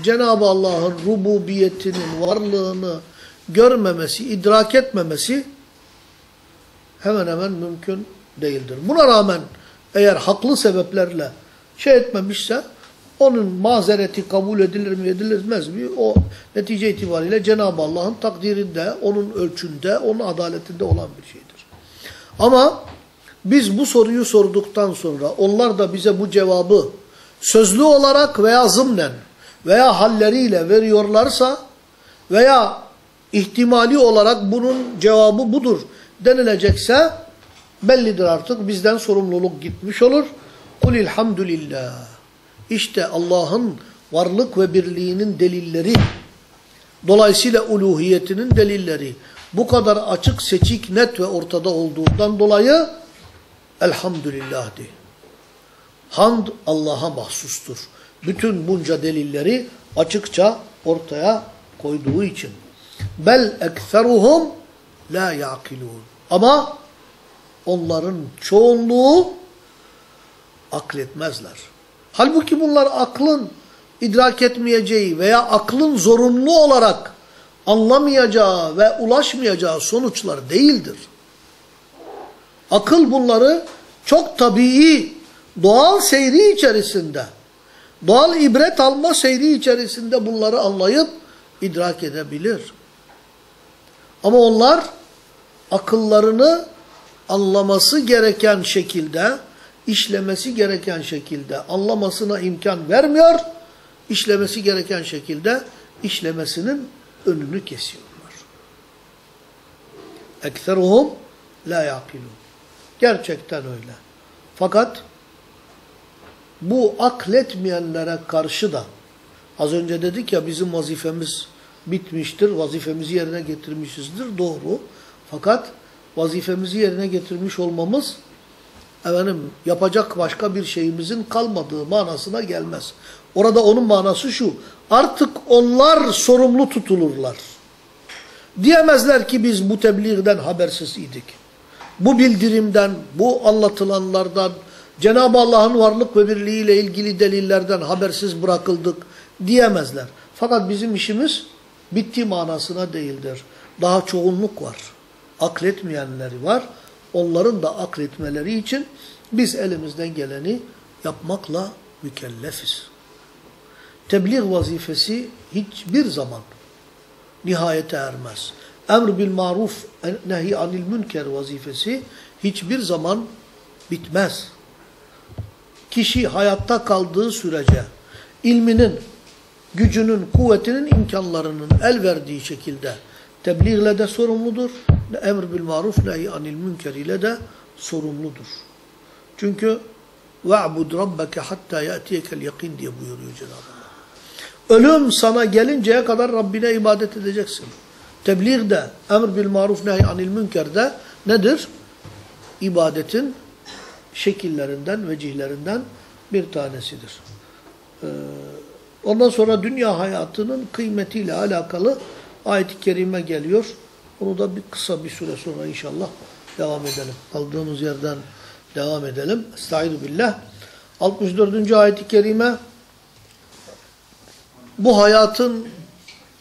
Cenab-ı Allah'ın rububiyetinin varlığını görmemesi, idrak etmemesi hemen hemen mümkün değildir. Buna rağmen eğer haklı sebeplerle şey etmemişse onun mazereti kabul edilir mi edilmez mi? O netice itibariyle Cenab-ı Allah'ın takdirinde, onun ölçünde, onun adaletinde olan bir şeydir. Ama biz bu soruyu sorduktan sonra onlar da bize bu cevabı sözlü olarak veya zımnen veya halleriyle veriyorlarsa veya ihtimali olarak bunun cevabı budur denilecekse bellidir artık bizden sorumluluk gitmiş olur. Kulilhamdülillah. İşte Allah'ın varlık ve birliğinin delilleri, dolayısıyla uluhiyetinin delilleri bu kadar açık, seçik, net ve ortada olduğundan dolayı elhamdülillah de. Hamd Allah'a mahsustur. Bütün bunca delilleri açıkça ortaya koyduğu için. Bel ekseruhum la yaqilun. Ama onların çoğunluğu akletmezler. Halbuki bunlar aklın idrak etmeyeceği veya aklın zorunlu olarak anlamayacağı ve ulaşmayacağı sonuçlar değildir. Akıl bunları çok tabii, doğal seyri içerisinde, doğal ibret alma seyri içerisinde bunları anlayıp idrak edebilir. Ama onlar akıllarını anlaması gereken şekilde, işlemesi gereken şekilde anlamasına imkan vermiyor, işlemesi gereken şekilde işlemesinin önünü kesiyorlar. Ekseruhum la yaqilun. Gerçekten öyle. Fakat bu akletmeyenlere karşı da az önce dedik ya bizim vazifemiz bitmiştir, vazifemizi yerine getirmişizdir. Doğru. Fakat vazifemizi yerine getirmiş olmamız efendim, yapacak başka bir şeyimizin kalmadığı manasına gelmez. Orada onun manası şu, artık onlar sorumlu tutulurlar. Diyemezler ki biz bu tebliğden habersiz idik. bu bildirimden, bu anlatılanlardan, Cenab-ı Allah'ın varlık ve birliği ile ilgili delillerden habersiz bırakıldık diyemezler. Fakat bizim işimiz bitti manasına değildir. Daha çoğunluk var. Akletmeyenleri var. Onların da akletmeleri için biz elimizden geleni yapmakla mükellefiz. Tebliğ vazifesi hiçbir zaman nihayete ermez. Emr bil maruf, nehi anil münker vazifesi hiçbir zaman bitmez. Kişi hayatta kaldığı sürece ilminin, gücünün, kuvvetinin, imkanlarının el verdiği şekilde tebliğle de sorumludur. Emr bil maruf, nehi anil münker ile de sorumludur. Çünkü وَعْبُدْ رَبَّكَ حَتَّى يَأْتِيَكَ الْيَقِينَ diye buyuruyor Cenab-ı Allah. Ölüm sana gelinceye kadar Rabbine ibadet edeceksin. Tebliğ de, emr bil maruf nehy anil münker de nedir? İbadetin şekillerinden, vecihlerinden bir tanesidir. Ee, ondan sonra dünya hayatının kıymetiyle alakalı ayet-i kerime geliyor. Onu da bir kısa bir süre sonra inşallah devam edelim. Kaldığımız yerden devam edelim. Estaizu billah. 64. ayet-i kerime bu hayatın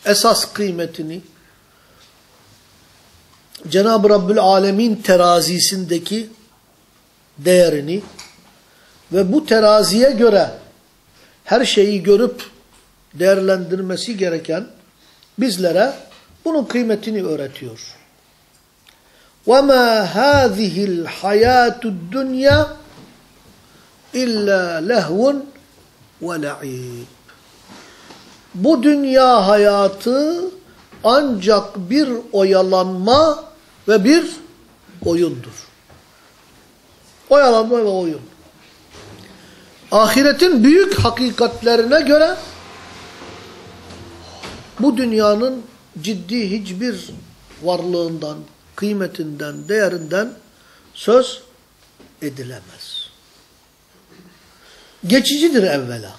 esas kıymetini Cenab-ı Rabbül Alemin terazisindeki değerini ve bu teraziye göre her şeyi görüp değerlendirmesi gereken bizlere bunun kıymetini öğretiyor. وَمَا هَذِهِ الْحَيَاةُ الدُّنْيَا اِلَّا لَهْوٌ وَلَعِيبٌ Bu dünya hayatı ancak bir oyalanma ve bir oyundur. Oyalanma ve oyun. Ahiretin büyük hakikatlerine göre bu dünyanın ciddi hiçbir varlığından, kıymetinden, değerinden söz edilemez. Geçicidir evvela.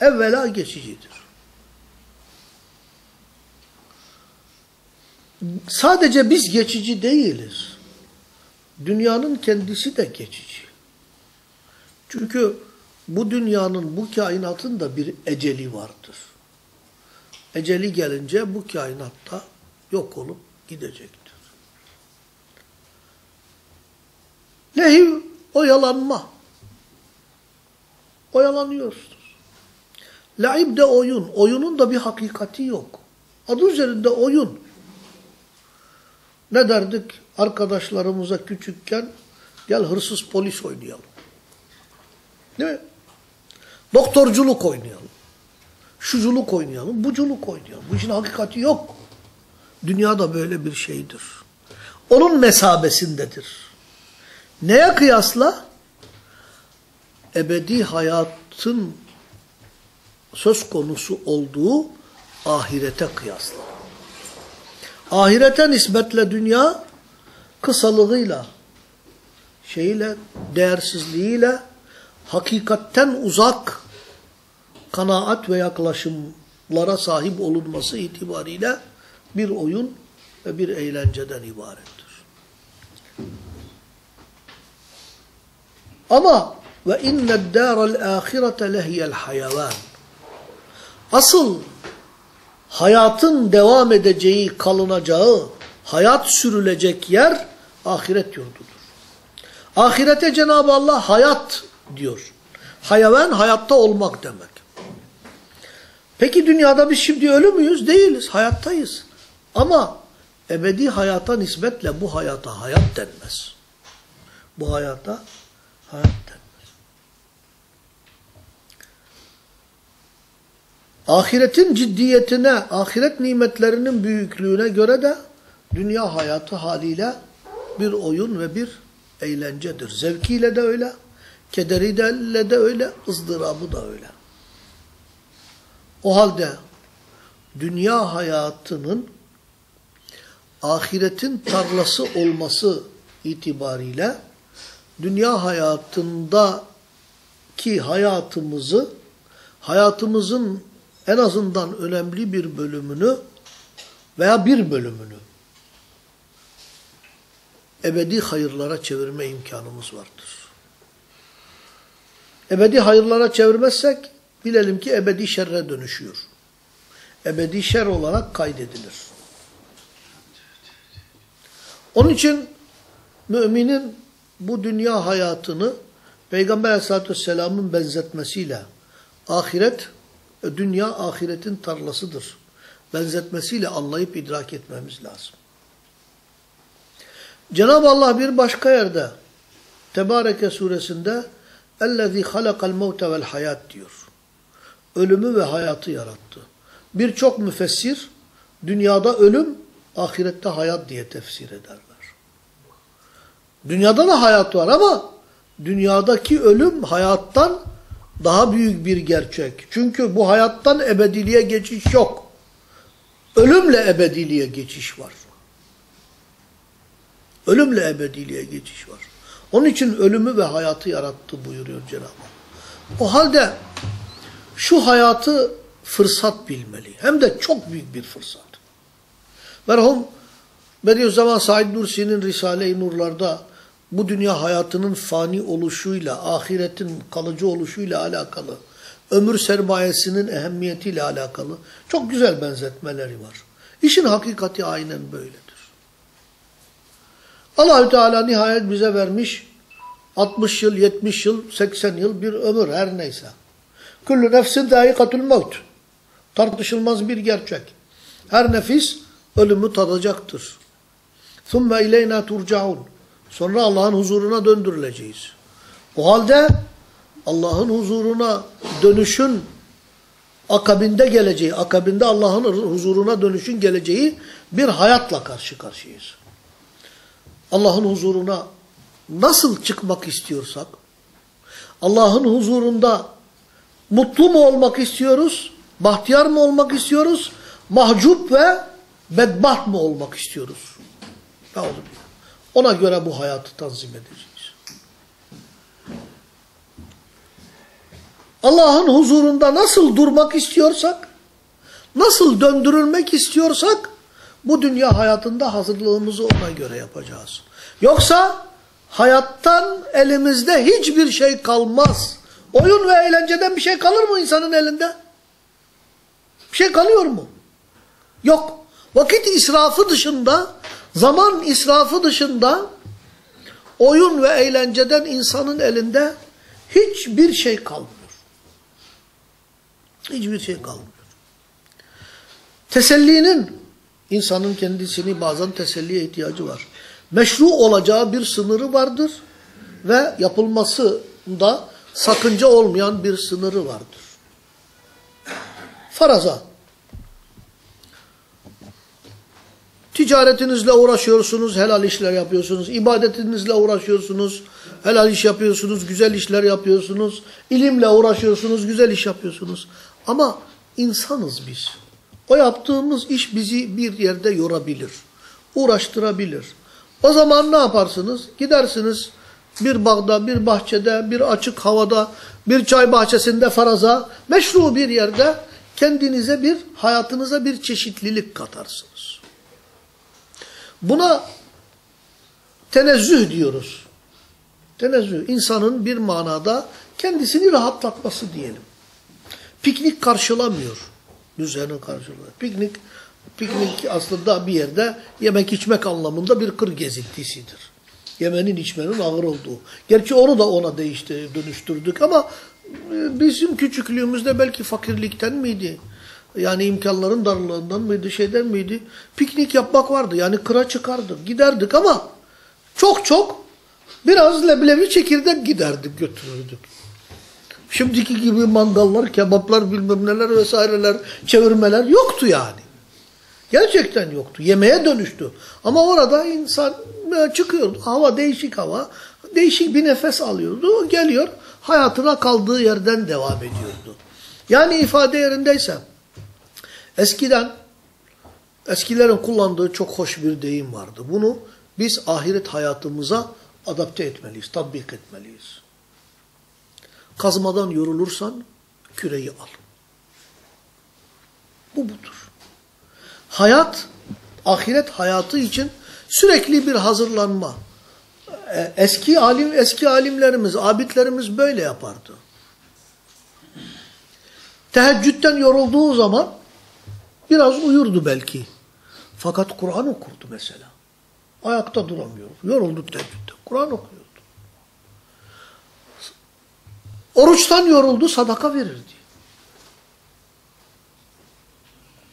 Evvela geçicidir. Sadece biz geçici değiliz. Dünyanın kendisi de geçici. Çünkü bu dünyanın, bu kainatın da bir eceli vardır. Eceli gelince bu kainatta yok olup gidecektir. Lehiv oyalanma. Oyalanıyorsunuz. Laib de oyun. Oyunun da bir hakikati yok. Adı üzerinde oyun. Ne derdik arkadaşlarımıza küçükken? Gel hırsız polis oynayalım. Değil mi? Doktorculuk oynayalım. Şuculuk oynayalım, buculuk oynayalım. Bu işin hakikati yok. Dünyada böyle bir şeydir. Onun mesabesindedir. Neye kıyasla? Ebedi hayatın söz konusu olduğu ahirete kıyasla. Ahirete nispetle dünya kısalığıyla, şeyle, değersizliğiyle, hakikatten uzak kanaat ve yaklaşımlara sahip olunması itibariyle bir oyun ve bir eğlenceden ibarettir. Ama ve inned dârel âhirete lehiyel hayavân. Asıl hayatın devam edeceği, kalınacağı, hayat sürülecek yer ahiret yurdudur. Ahirete Cenab-ı Allah hayat diyor. Hayaven hayatta olmak demek. Peki dünyada biz şimdi ölü müyüz? Değiliz. Hayattayız. Ama ebedi hayata nispetle bu hayata hayat denmez. Bu hayata hayat denmez. Ahiretin ciddiyetine, ahiret nimetlerinin büyüklüğüne göre de dünya hayatı haliyle bir oyun ve bir eğlencedir. Zevkiyle de öyle, kederiyle de öyle, ızdırabı da öyle. O halde dünya hayatının ahiretin tarlası olması itibariyle dünya hayatındaki hayatımızı hayatımızın en azından önemli bir bölümünü veya bir bölümünü ebedi hayırlara çevirme imkanımız vardır. Ebedi hayırlara çevirmezsek bilelim ki ebedi şerre dönüşüyor. Ebedi şer olarak kaydedilir. Onun için müminin bu dünya hayatını Peygamber aleyhissalatü vesselamın benzetmesiyle ahiret, dünya ahiretin tarlasıdır. Benzetmesiyle anlayıp idrak etmemiz lazım. Cenab-ı Allah bir başka yerde Tebareke suresinde اَلَّذ۪ي خَلَقَ الْمَوْتَ وَالْحَيَاتِ diyor. Ölümü ve hayatı yarattı. Birçok müfessir dünyada ölüm, ahirette hayat diye tefsir ederler. Dünyada da hayat var ama dünyadaki ölüm hayattan daha büyük bir gerçek. Çünkü bu hayattan ebediliğe geçiş yok. Ölümle ebediliğe geçiş var. Ölümle ebediliğe geçiş var. Onun için ölümü ve hayatı yarattı buyuruyor Cenab-ı Hak. O halde şu hayatı fırsat bilmeli. Hem de çok büyük bir fırsat. Merhum Bediüzzaman Said Nursi'nin Risale-i Nurlar'da bu dünya hayatının fani oluşuyla, ahiretin kalıcı oluşuyla alakalı, ömür sermayesinin ehemmiyetiyle alakalı çok güzel benzetmeleri var. İşin hakikati aynen böyledir. Allahü Teala nihayet bize vermiş 60 yıl, 70 yıl, 80 yıl bir ömür her neyse. Küllü nefsin dâikatul mevt. Tartışılmaz bir gerçek. Her nefis ölümü tadacaktır. ثُمَّ اِلَيْنَا تُرْجَعُونَ Sonra Allah'ın huzuruna döndürüleceğiz. O halde Allah'ın huzuruna dönüşün akabinde geleceği, akabinde Allah'ın huzuruna dönüşün geleceği bir hayatla karşı karşıyayız. Allah'ın huzuruna nasıl çıkmak istiyorsak, Allah'ın huzurunda mutlu mu olmak istiyoruz, bahtiyar mı olmak istiyoruz, mahcup ve bedbaht mı olmak istiyoruz? Ona göre bu hayatı tanzim edeceğiz. Allah'ın huzurunda nasıl durmak istiyorsak, nasıl döndürülmek istiyorsak, bu dünya hayatında hazırlığımızı ona göre yapacağız. Yoksa hayattan elimizde hiçbir şey kalmaz. Oyun ve eğlenceden bir şey kalır mı insanın elinde? Bir şey kalıyor mu? Yok. Vakit israfı dışında, zaman israfı dışında oyun ve eğlenceden insanın elinde hiçbir şey kalmıyor. Hiçbir şey kalmıyor. Tesellinin insanın kendisini bazen teselliye ihtiyacı var. Meşru olacağı bir sınırı vardır ve yapılmasında sakınca olmayan bir sınırı vardır. Faraza. Ticaretinizle uğraşıyorsunuz, helal işler yapıyorsunuz. İbadetinizle uğraşıyorsunuz, helal iş yapıyorsunuz, güzel işler yapıyorsunuz. İlimle uğraşıyorsunuz, güzel iş yapıyorsunuz. Ama insanız biz. O yaptığımız iş bizi bir yerde yorabilir, uğraştırabilir. O zaman ne yaparsınız? Gidersiniz bir bağda, bir bahçede, bir açık havada, bir çay bahçesinde faraza, meşru bir yerde kendinize bir, hayatınıza bir çeşitlilik katarsınız. Buna tenezzüh diyoruz. Tenezzüh, insanın bir manada kendisini rahatlatması diyelim. Piknik karşılamıyor. Düzeni karşılıyor. Piknik, piknik aslında bir yerde yemek içmek anlamında bir kır gezintisidir. Yemenin içmenin ağır olduğu. Gerçi onu da ona değişti, dönüştürdük ama e, bizim küçüklüğümüzde belki fakirlikten miydi? Yani imkanların darlığından mıydı, şeyden miydi? Piknik yapmak vardı. Yani kıra çıkardık, giderdik ama çok çok biraz leblebi çekirdek giderdik, götürürdük. Şimdiki gibi mangallar, kebaplar, bilmem neler vesaireler, çevirmeler yoktu yani. Gerçekten yoktu. Yemeğe dönüştü. Ama orada insan çıkıyordu. Hava değişik hava. Değişik bir nefes alıyordu. Geliyor hayatına kaldığı yerden devam ediyordu. Yani ifade yerindeyse eskiden eskilerin kullandığı çok hoş bir deyim vardı. Bunu biz ahiret hayatımıza adapte etmeliyiz, tatbik etmeliyiz. Kazmadan yorulursan küreyi al. Bu budur. Hayat, ahiret hayatı için sürekli bir hazırlanma, e, eski alim eski alimlerimiz, abidlerimiz böyle yapardı. Teheccüden yorulduğu zaman biraz uyurdu belki. Fakat Kur'an okurdu mesela. Ayakta duramıyor. Yoruldu teheccüden. Kur'an okuyordu. Oruçtan yoruldu, sadaka verirdi.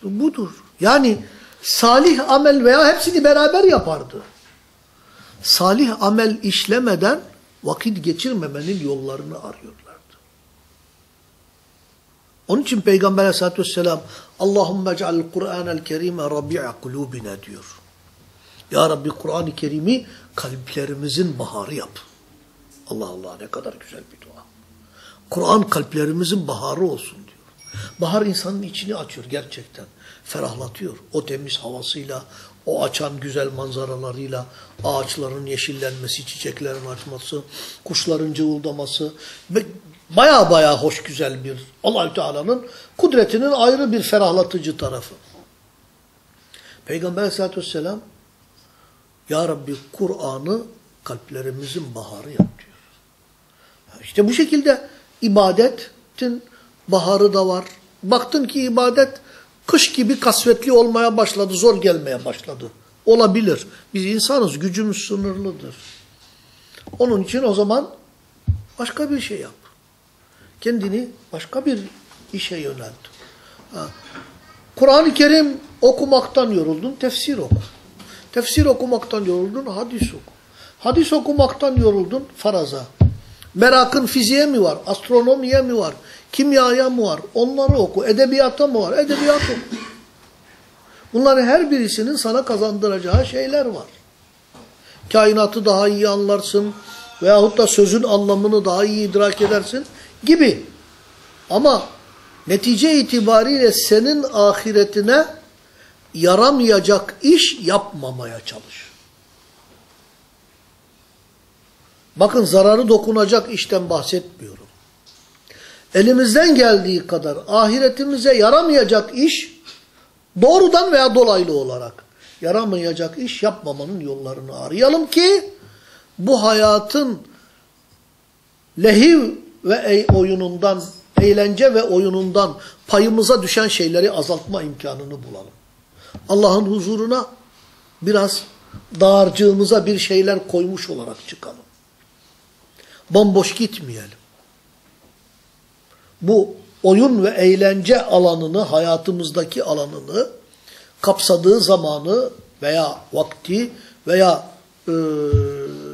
Budur. Yani salih amel veya hepsini beraber yapardı. Salih amel işlemeden vakit geçirmemenin yollarını arıyorlardı. Onun için Peygamber aleyhissalatü vesselam Allahümme ceal Kur'anel kerime rabi'a kulubina diyor. Ya Rabbi Kur'an-ı Kerim'i kalplerimizin baharı yap. Allah Allah ne kadar güzel bir dua. Kur'an kalplerimizin baharı olsun diyor. Bahar insanın içini açıyor gerçekten. Ferahlatıyor. O temiz havasıyla, o açan güzel manzaralarıyla, ağaçların yeşillenmesi, çiçeklerin açması, kuşların cıvıldaması ve baya baya hoş güzel bir Allahü Teala'nın kudretinin ayrı bir ferahlatıcı tarafı. Peygamber aleyhissalatü vesselam Ya Rabbi Kur'an'ı kalplerimizin baharı yap diyor. İşte bu şekilde ibadetin baharı da var. Baktın ki ibadet kış gibi kasvetli olmaya başladı, zor gelmeye başladı. Olabilir. Biz insanız, gücümüz sınırlıdır. Onun için o zaman başka bir şey yap. Kendini başka bir işe yönelt. Kur'an-ı Kerim okumaktan yoruldun, tefsir oku. Tefsir okumaktan yoruldun, hadis oku. Hadis okumaktan yoruldun, faraza. Merakın fiziğe mi var, astronomiye mi var, kimyaya mı var, onları oku. Edebiyata mı var, edebiyat oku. Bunların her birisinin sana kazandıracağı şeyler var. Kainatı daha iyi anlarsın veyahut da sözün anlamını daha iyi idrak edersin gibi. Ama netice itibariyle senin ahiretine yaramayacak iş yapmamaya çalış. Bakın zararı dokunacak işten bahsetmiyorum. Elimizden geldiği kadar ahiretimize yaramayacak iş doğrudan veya dolaylı olarak yaramayacak iş yapmamanın yollarını arayalım ki bu hayatın lehiv ve oyunundan, eğlence ve oyunundan payımıza düşen şeyleri azaltma imkanını bulalım. Allah'ın huzuruna biraz dağarcığımıza bir şeyler koymuş olarak çıkalım. Bomboş gitmeyelim. Bu oyun ve eğlence alanını, hayatımızdaki alanını kapsadığı zamanı veya vakti veya e,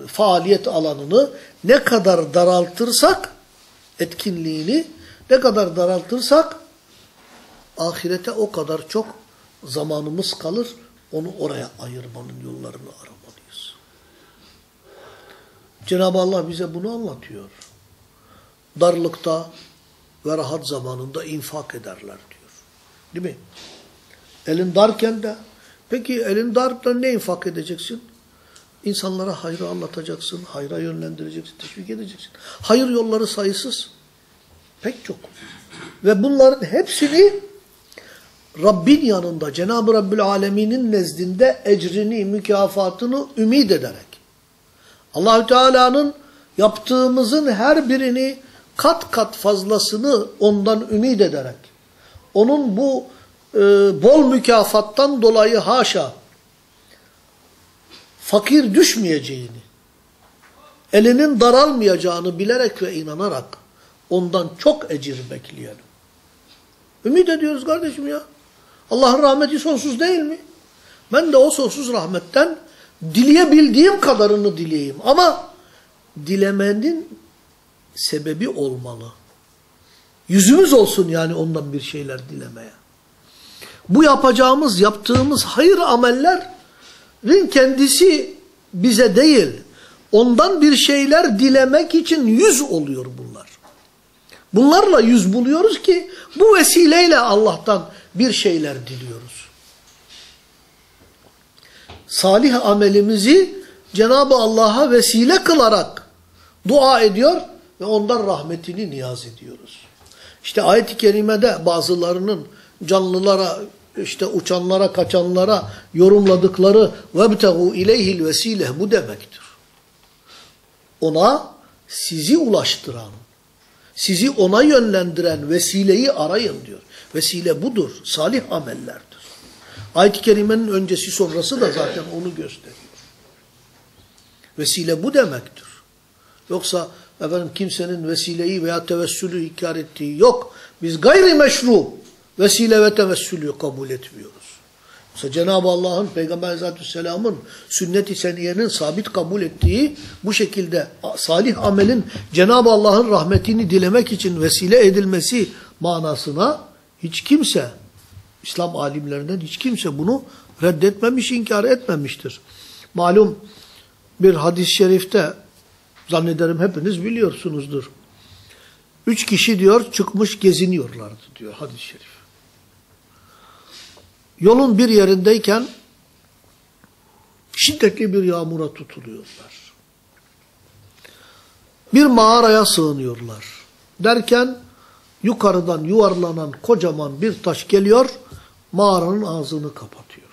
faaliyet alanını ne kadar daraltırsak etkinliğini ne kadar daraltırsak ahirete o kadar çok zamanımız kalır. Onu oraya ayırmanın yollarını aramalıyız. Cenab-ı Allah bize bunu anlatıyor. Darlıkta ve rahat zamanında infak ederler diyor. Değil mi? Elin darken de peki elin darda ne infak edeceksin? İnsanlara hayrı anlatacaksın, hayra yönlendireceksin, teşvik edeceksin. Hayır yolları sayısız. Pek çok. Ve bunların hepsini Rabbin yanında, Cenab-ı Rabbül Alemin'in nezdinde ecrini, mükafatını ümit ederek, Allahü Teala'nın yaptığımızın her birini kat kat fazlasını ondan ümit ederek, onun bu e, bol mükafattan dolayı haşa, fakir düşmeyeceğini, elinin daralmayacağını bilerek ve inanarak ondan çok ecir bekleyelim. Ümit ediyoruz kardeşim ya. Allah'ın rahmeti sonsuz değil mi? Ben de o sonsuz rahmetten dileyebildiğim kadarını dileyeyim. Ama dilemenin sebebi olmalı. Yüzümüz olsun yani ondan bir şeyler dilemeye. Bu yapacağımız, yaptığımız hayır amellerin kendisi bize değil, ondan bir şeyler dilemek için yüz oluyor bunlar. Bunlarla yüz buluyoruz ki bu vesileyle Allah'tan bir şeyler diliyoruz. Salih amelimizi Cenab-ı Allah'a vesile kılarak dua ediyor ve ondan rahmetini niyaz ediyoruz. İşte ayet-i kerimede bazılarının canlılara, işte uçanlara, kaçanlara yorumladıkları وَبْتَغُوا اِلَيْهِ الْوَس۪يلَهِ bu demektir. ona sizi ulaştıran, sizi ona yönlendiren vesileyi arayın diyor. Vesile budur. Salih amellerdir. Ayet-i Kerime'nin öncesi sonrası da zaten onu gösteriyor. Vesile bu demektir. Yoksa efendim kimsenin vesileyi veya tevessülü inkar ettiği yok. Biz gayri meşru vesile ve tevessülü kabul etmiyoruz. Mesela Cenab-ı Allah'ın Peygamber Aleyhisselam'ın sünnet-i seniyenin sabit kabul ettiği bu şekilde salih amelin Cenab-ı Allah'ın rahmetini dilemek için vesile edilmesi manasına hiç kimse, İslam alimlerinden hiç kimse bunu reddetmemiş, inkar etmemiştir. Malum bir hadis-i şerifte zannederim hepiniz biliyorsunuzdur. Üç kişi diyor çıkmış geziniyorlardı diyor hadis-i şerif. Yolun bir yerindeyken şiddetli bir yağmura tutuluyorlar. Bir mağaraya sığınıyorlar. Derken yukarıdan yuvarlanan kocaman bir taş geliyor, mağaranın ağzını kapatıyor.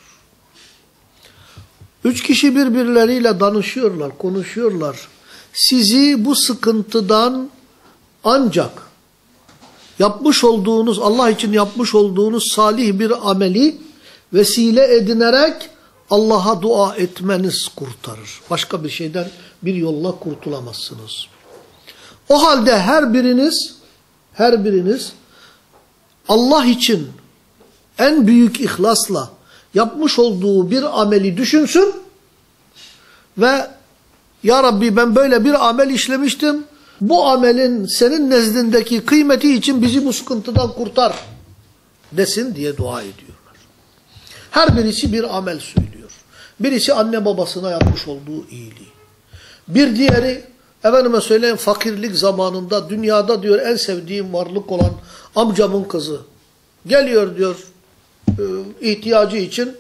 Üç kişi birbirleriyle danışıyorlar, konuşuyorlar. Sizi bu sıkıntıdan ancak yapmış olduğunuz, Allah için yapmış olduğunuz salih bir ameli vesile edinerek Allah'a dua etmeniz kurtarır. Başka bir şeyden bir yolla kurtulamazsınız. O halde her biriniz, her biriniz Allah için en büyük ihlasla yapmış olduğu bir ameli düşünsün ve Ya Rabbi ben böyle bir amel işlemiştim. Bu amelin senin nezdindeki kıymeti için bizi bu sıkıntıdan kurtar desin diye dua ediyorlar. Her birisi bir amel söylüyor. Birisi anne babasına yapmış olduğu iyiliği. Bir diğeri efendime söyleyeyim fakirlik zamanında dünyada diyor en sevdiğim varlık olan amcamın kızı. Geliyor diyor ihtiyacı için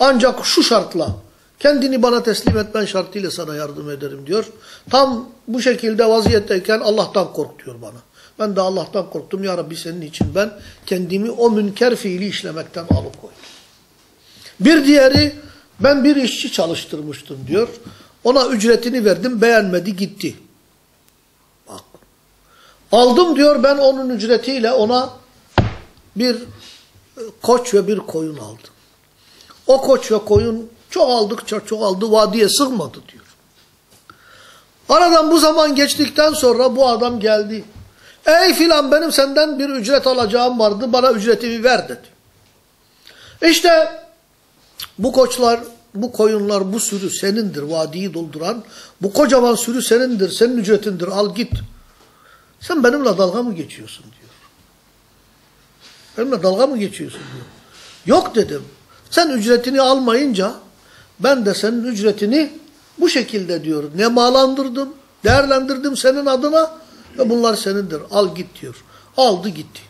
ancak şu şartla kendini bana teslim etmen şartıyla sana yardım ederim diyor. Tam bu şekilde vaziyetteyken Allah'tan kork diyor bana. Ben de Allah'tan korktum ya Rabbi senin için ben kendimi o münker fiili işlemekten alıkoydum. Bir diğeri ben bir işçi çalıştırmıştım diyor. Ona ücretini verdim beğenmedi gitti. Bak. Aldım diyor ben onun ücretiyle ona bir koç ve bir koyun aldım. O koç ve koyun çoğaldıkça çoğaldı vadiye sığmadı diyor. Aradan bu zaman geçtikten sonra bu adam geldi. Ey filan benim senden bir ücret alacağım vardı bana ücretimi ver dedi. İşte bu koçlar, bu koyunlar, bu sürü senindir vadiyi dolduran. Bu kocaman sürü senindir, senin ücretindir al git. Sen benimle dalga mı geçiyorsun diyor. Benimle dalga mı geçiyorsun diyor. Yok dedim. Sen ücretini almayınca ben de senin ücretini bu şekilde diyor. Ne malandırdım, değerlendirdim senin adına ve bunlar senindir. Al git diyor. Aldı gitti.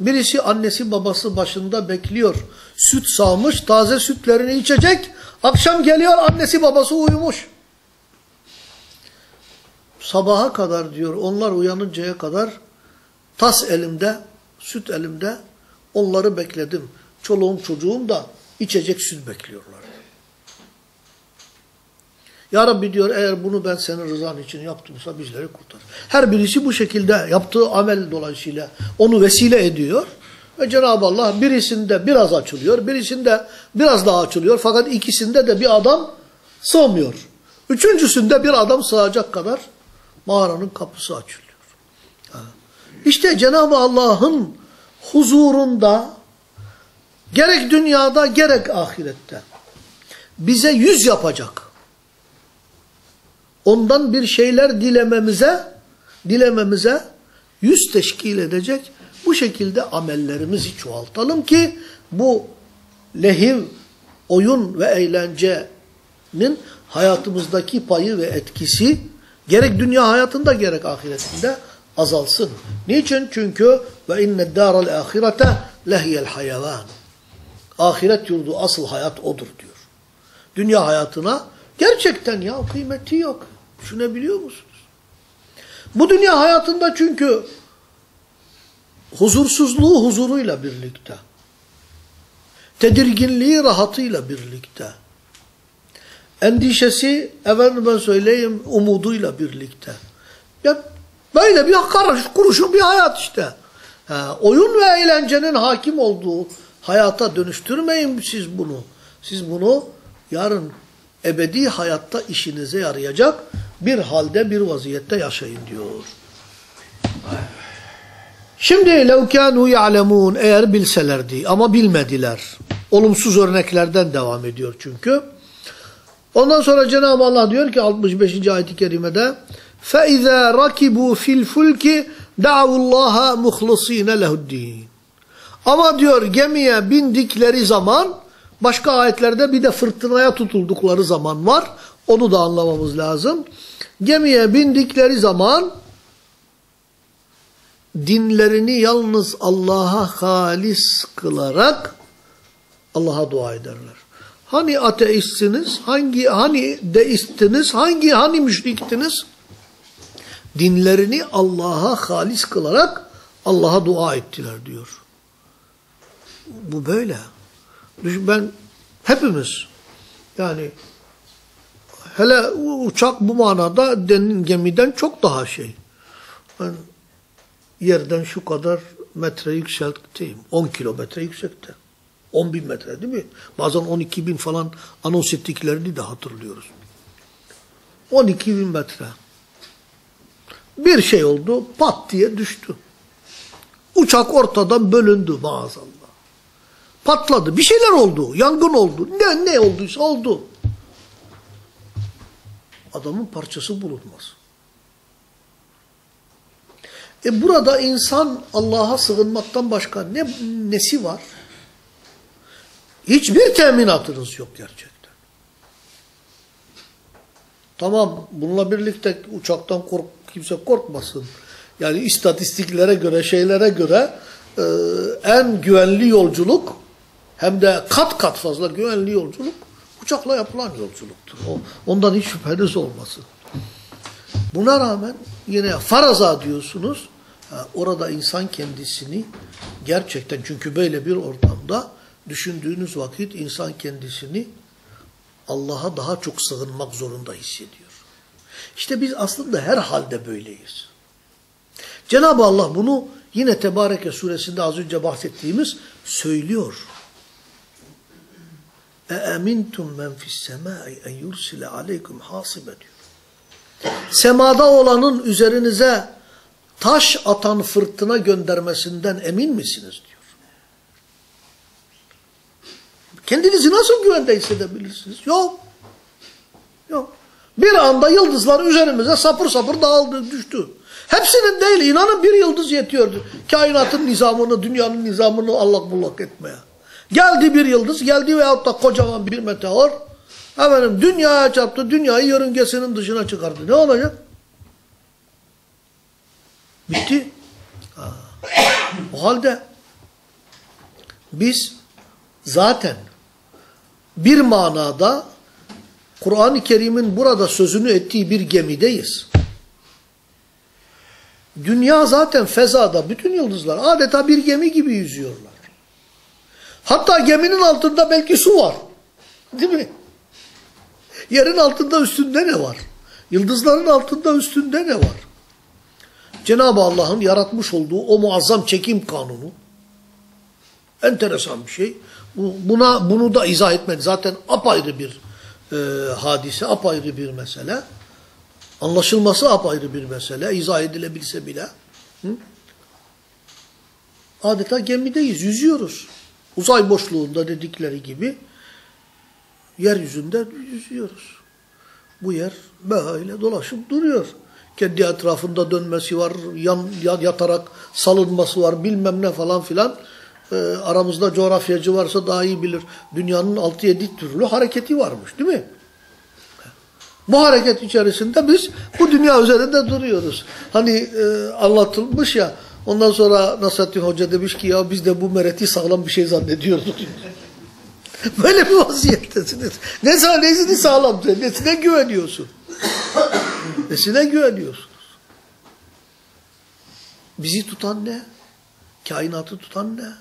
Birisi annesi babası başında bekliyor. Süt sağmış, taze sütlerini içecek. Akşam geliyor annesi babası uyumuş. Sabaha kadar diyor onlar uyanıncaya kadar tas elimde, süt elimde onları bekledim. Çoluğum çocuğum da içecek süt bekliyorlar. Ya Rabbi diyor eğer bunu ben senin rızan için yaptımsa bizleri kurtar. Her birisi bu şekilde yaptığı amel dolayısıyla onu vesile ediyor. Ve Cenab-ı Allah birisinde biraz açılıyor, birisinde biraz daha açılıyor. Fakat ikisinde de bir adam sığmıyor. Üçüncüsünde bir adam sığacak kadar mağaranın kapısı açılıyor. İşte Cenab-ı Allah'ın huzurunda gerek dünyada gerek ahirette bize yüz yapacak. Ondan bir şeyler dilememize dilememize yüz teşkil edecek bu şekilde amellerimizi çoğaltalım ki bu lehiv, oyun ve eğlencenin hayatımızdaki payı ve etkisi gerek dünya hayatında gerek ahiretinde azalsın. Niçin? Çünkü ve inne daral ahirete lehiyel hayvan. Ahiret yurdu asıl hayat odur diyor. Dünya hayatına gerçekten ya kıymeti yok. Düşünebiliyor musunuz? Bu dünya hayatında çünkü huzursuzluğu huzuruyla birlikte, tedirginliği rahatıyla birlikte, endişesi efendime söyleyeyim umuduyla birlikte. Ya böyle bir karış kuruşun bir hayat işte. Ha, oyun ve eğlencenin hakim olduğu hayata dönüştürmeyin siz bunu. Siz bunu yarın ebedi hayatta işinize yarayacak bir halde bir vaziyette yaşayın diyor. Şimdi لَوْ كَانُوا يَعْلَمُونَ Eğer bilselerdi ama bilmediler. Olumsuz örneklerden devam ediyor çünkü. Ondan sonra Cenab-ı Allah diyor ki 65. ayet-i kerimede فَاِذَا رَكِبُوا فِي الْفُلْكِ دَعَوُ اللّٰهَ مُخْلَص۪ينَ لَهُ الدِّينَ Ama diyor gemiye bindikleri zaman başka ayetlerde bir de fırtınaya tutuldukları zaman var. Onu da anlamamız lazım. Gemiye bindikleri zaman dinlerini yalnız Allah'a halis kılarak Allah'a dua ederler. Hani ateistsiniz, hangi hani deistiniz, hangi hani müşriktiniz? Dinlerini Allah'a halis kılarak Allah'a dua ettiler diyor. Bu böyle. Ben hepimiz yani hele uçak bu manada denin gemiden çok daha şey. Ben yerden şu kadar metre yükseltteyim. 10 kilometre yüksekte. 10 bin metre değil mi? Bazen 12 bin falan anons ettiklerini de hatırlıyoruz. 12 bin metre. Bir şey oldu, pat diye düştü. Uçak ortadan bölündü maazallah. Patladı. Bir şeyler oldu. Yangın oldu. Ne, ne olduysa oldu. Adamın parçası bulunmaz. E burada insan Allah'a sığınmaktan başka ne nesi var? Hiçbir teminatınız yok gerçekten. Tamam bununla birlikte uçaktan kork, kimse korkmasın. Yani istatistiklere göre, şeylere göre e, en güvenli yolculuk hem de kat kat fazla güvenli yolculuk uçakla yapılan yolculuktur. O, ondan hiç şüpheniz olmasın. Buna rağmen yine faraza diyorsunuz. Orada insan kendisini gerçekten çünkü böyle bir ortamda düşündüğünüz vakit insan kendisini Allah'a daha çok sığınmak zorunda hissediyor. İşte biz aslında her halde böyleyiz. Cenab-ı Allah bunu yine Tebareke suresinde az önce bahsettiğimiz söylüyor. اَاَمِنْتُمْ مَنْ فِي السَّمَاءِ اَنْ يُرْسِلَ عَلَيْكُمْ حَاصِبَ diyor. Semada olanın üzerinize taş atan fırtına göndermesinden emin misiniz diyor. Kendinizi nasıl güvende hissedebilirsiniz? Yok. Yok. Bir anda yıldızlar üzerimize sapır sapır dağıldı, düştü. Hepsinin değil, inanın bir yıldız yetiyordu. Kainatın nizamını, dünyanın nizamını allak bullak etmeye. Geldi bir yıldız, geldi veyahut da kocaman bir meteor. Efendim dünyaya çarptı, dünyayı yörüngesinin dışına çıkardı. Ne olacak? Bitti. Ha. O halde biz zaten bir manada Kur'an-ı Kerim'in burada sözünü ettiği bir gemideyiz. Dünya zaten fezada, bütün yıldızlar adeta bir gemi gibi yüzüyorlar. Hatta geminin altında belki su var. Değil mi? Yerin altında üstünde ne var? Yıldızların altında üstünde ne var? Cenab-ı Allah'ın yaratmış olduğu o muazzam çekim kanunu enteresan bir şey. Buna bunu da izah etmek zaten apayrı bir e, hadise, apayrı bir mesele. Anlaşılması apayrı bir mesele. İzah edilebilse bile. Hı? Adeta gemideyiz, yüzüyoruz. Uzay boşluğunda dedikleri gibi yeryüzünde yüzüyoruz. Bu yer böyle dolaşıp duruyor. Kendi etrafında dönmesi var, yan, yan yatarak salınması var, bilmem ne falan filan. E, aramızda coğrafyacı varsa daha iyi bilir. Dünyanın 6-7 türlü hareketi varmış değil mi? Bu hareket içerisinde biz bu dünya üzerinde duruyoruz. Hani e, anlatılmış ya ondan sonra Nasrettin Hoca demiş ki ya biz de bu mereti sağlam bir şey zannediyorduk. *laughs* Böyle bir vaziyettesiniz. Ne nesini sağlam? Nesine güveniyorsun? *coughs* Nesine güveniyorsunuz? Bizi tutan ne? Kainatı tutan ne?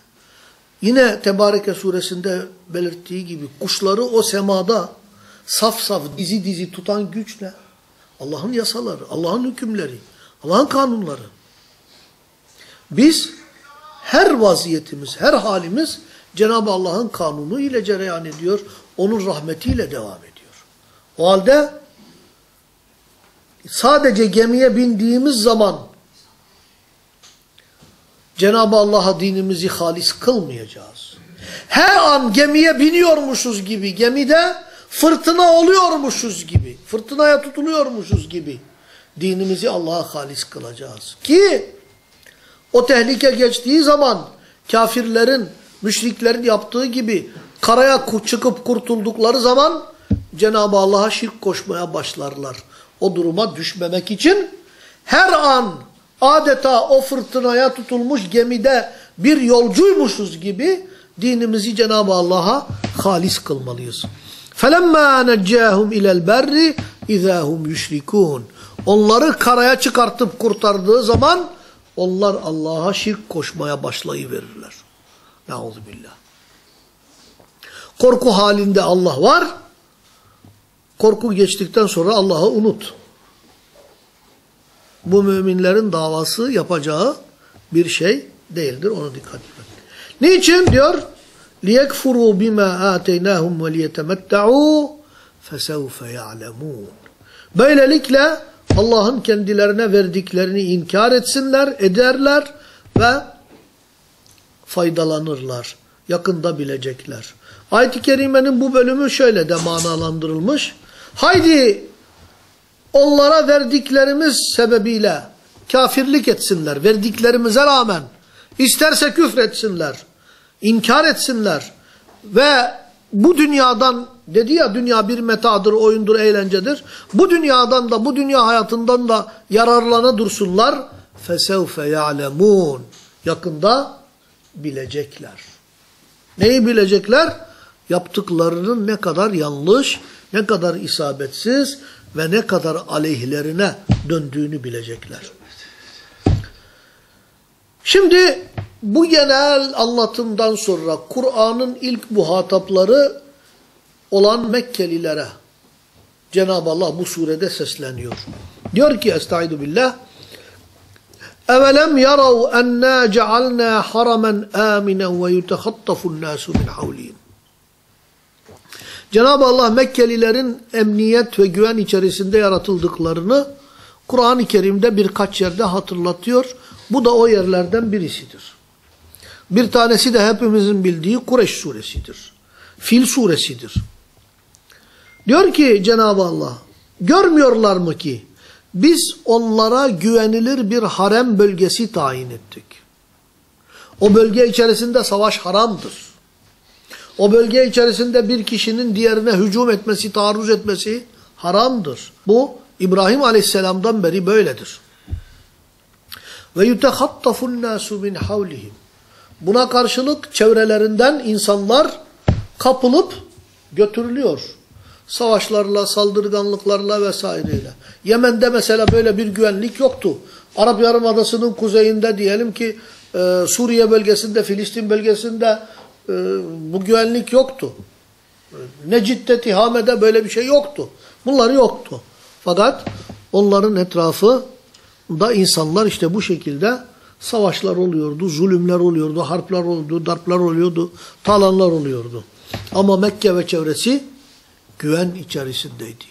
Yine Tebareke suresinde belirttiği gibi kuşları o semada saf saf dizi dizi tutan güç ne? Allah'ın yasaları, Allah'ın hükümleri, Allah'ın kanunları. Biz her vaziyetimiz, her halimiz Cenab-ı Allah'ın kanunu ile cereyan ediyor. Onun rahmetiyle devam ediyor. O halde sadece gemiye bindiğimiz zaman Cenab-ı Allah'a dinimizi halis kılmayacağız. Her an gemiye biniyormuşuz gibi, gemide fırtına oluyormuşuz gibi, fırtınaya tutuluyormuşuz gibi dinimizi Allah'a halis kılacağız. Ki o tehlike geçtiği zaman kafirlerin, müşriklerin yaptığı gibi karaya çıkıp kurtuldukları zaman Cenab-ı Allah'a şirk koşmaya başlarlar. O duruma düşmemek için her an adeta o fırtınaya tutulmuş gemide bir yolcuymuşuz gibi dinimizi Cenab-ı Allah'a halis kılmalıyız. فَلَمَّا نَجَّاهُمْ اِلَى الْبَرِّ اِذَا هُمْ يُشْرِكُونَ Onları karaya çıkartıp kurtardığı zaman onlar Allah'a şirk koşmaya başlayıverirler. Nauzubillah. Korku halinde Allah var. Korku geçtikten sonra Allah'ı unut. Bu müminlerin davası yapacağı bir şey değildir. Ona dikkat edin. Niçin diyor? لِيَكْفُرُوا بِمَا آتَيْنَاهُمْ وَلِيَتَمَتَّعُوا فَسَوْفَ يَعْلَمُونَ Böylelikle Allah'ın kendilerine verdiklerini inkar etsinler, ederler ve faydalanırlar. Yakında bilecekler. Ayet-i Kerime'nin bu bölümü şöyle de manalandırılmış. Haydi onlara verdiklerimiz sebebiyle kafirlik etsinler. Verdiklerimize rağmen isterse küfretsinler, inkar etsinler ve bu dünyadan Dedi ya dünya bir metadır, oyundur, eğlencedir. Bu dünyadan da bu dünya hayatından da yararlana dursunlar. Fesevfe ya'lemun. Yakında bilecekler. Neyi bilecekler? Yaptıklarının ne kadar yanlış, ne kadar isabetsiz ve ne kadar aleyhlerine döndüğünü bilecekler. Şimdi bu genel anlatımdan sonra Kur'an'ın ilk muhatapları olan Mekkelilere Cenab-ı Allah bu surede sesleniyor. Diyor ki Estaizu billah Evelem yarav enna cealna haramen aminen ve yutehattafun nasu min havlihim. Cenab-ı Allah Mekkelilerin emniyet ve güven içerisinde yaratıldıklarını Kur'an-ı Kerim'de birkaç yerde hatırlatıyor. Bu da o yerlerden birisidir. Bir tanesi de hepimizin bildiği Kureş suresidir. Fil suresidir. Diyor ki Cenab-ı Allah, görmüyorlar mı ki biz onlara güvenilir bir harem bölgesi tayin ettik. O bölge içerisinde savaş haramdır. O bölge içerisinde bir kişinin diğerine hücum etmesi, taarruz etmesi haramdır. Bu İbrahim Aleyhisselam'dan beri böyledir. Ve yutehattafun nasu min havlihim. Buna karşılık çevrelerinden insanlar kapılıp götürülüyor. Savaşlarla, saldırganlıklarla vesaireyle. Yemen'de mesela böyle bir güvenlik yoktu. Arap Yarımadası'nın kuzeyinde diyelim ki e, Suriye bölgesinde, Filistin bölgesinde e, bu güvenlik yoktu. Necid'de, Tihame'de böyle bir şey yoktu. Bunlar yoktu. Fakat onların etrafı da insanlar işte bu şekilde savaşlar oluyordu, zulümler oluyordu, harpler oluyordu, darplar oluyordu, talanlar oluyordu. Ama Mekke ve çevresi güven içerisindeydi.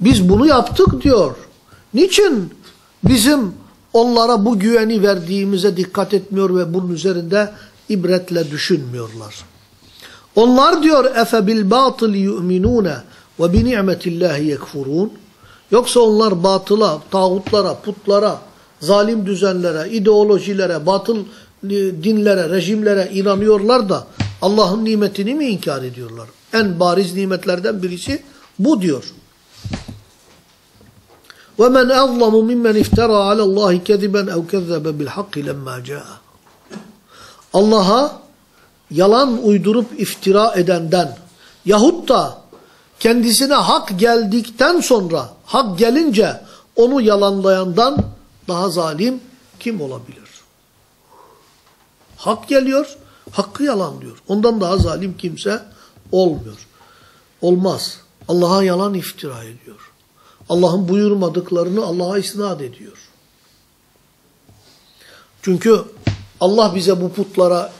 Biz bunu yaptık diyor. Niçin bizim onlara bu güveni verdiğimize dikkat etmiyor ve bunun üzerinde ibretle düşünmüyorlar. Onlar diyor efe bil batıl yu'minune ve bi ni'metillahi yekfurun. Yoksa onlar batıla, tağutlara, putlara, zalim düzenlere, ideolojilere, batıl dinlere, rejimlere inanıyorlar da Allah'ın nimetini mi inkar ediyorlar? En bariz nimetlerden birisi bu diyor. وَمَنْ أَظْلَمُ مِمَّنْ اِفْتَرَى عَلَى اللّٰهِ كَذِبًا اَوْ كَذَّبَ بِالْحَقِّ لَمَّا جَاءَ Allah'a yalan uydurup iftira edenden yahut da kendisine hak geldikten sonra, hak gelince onu yalanlayandan daha zalim kim olabilir? Hak geliyor, hakkı yalanlıyor. Ondan daha zalim kimse olmuyor. Olmaz. Allah'a yalan iftira ediyor. Allah'ın buyurmadıklarını Allah'a isnat ediyor. Çünkü Allah bize bu putlara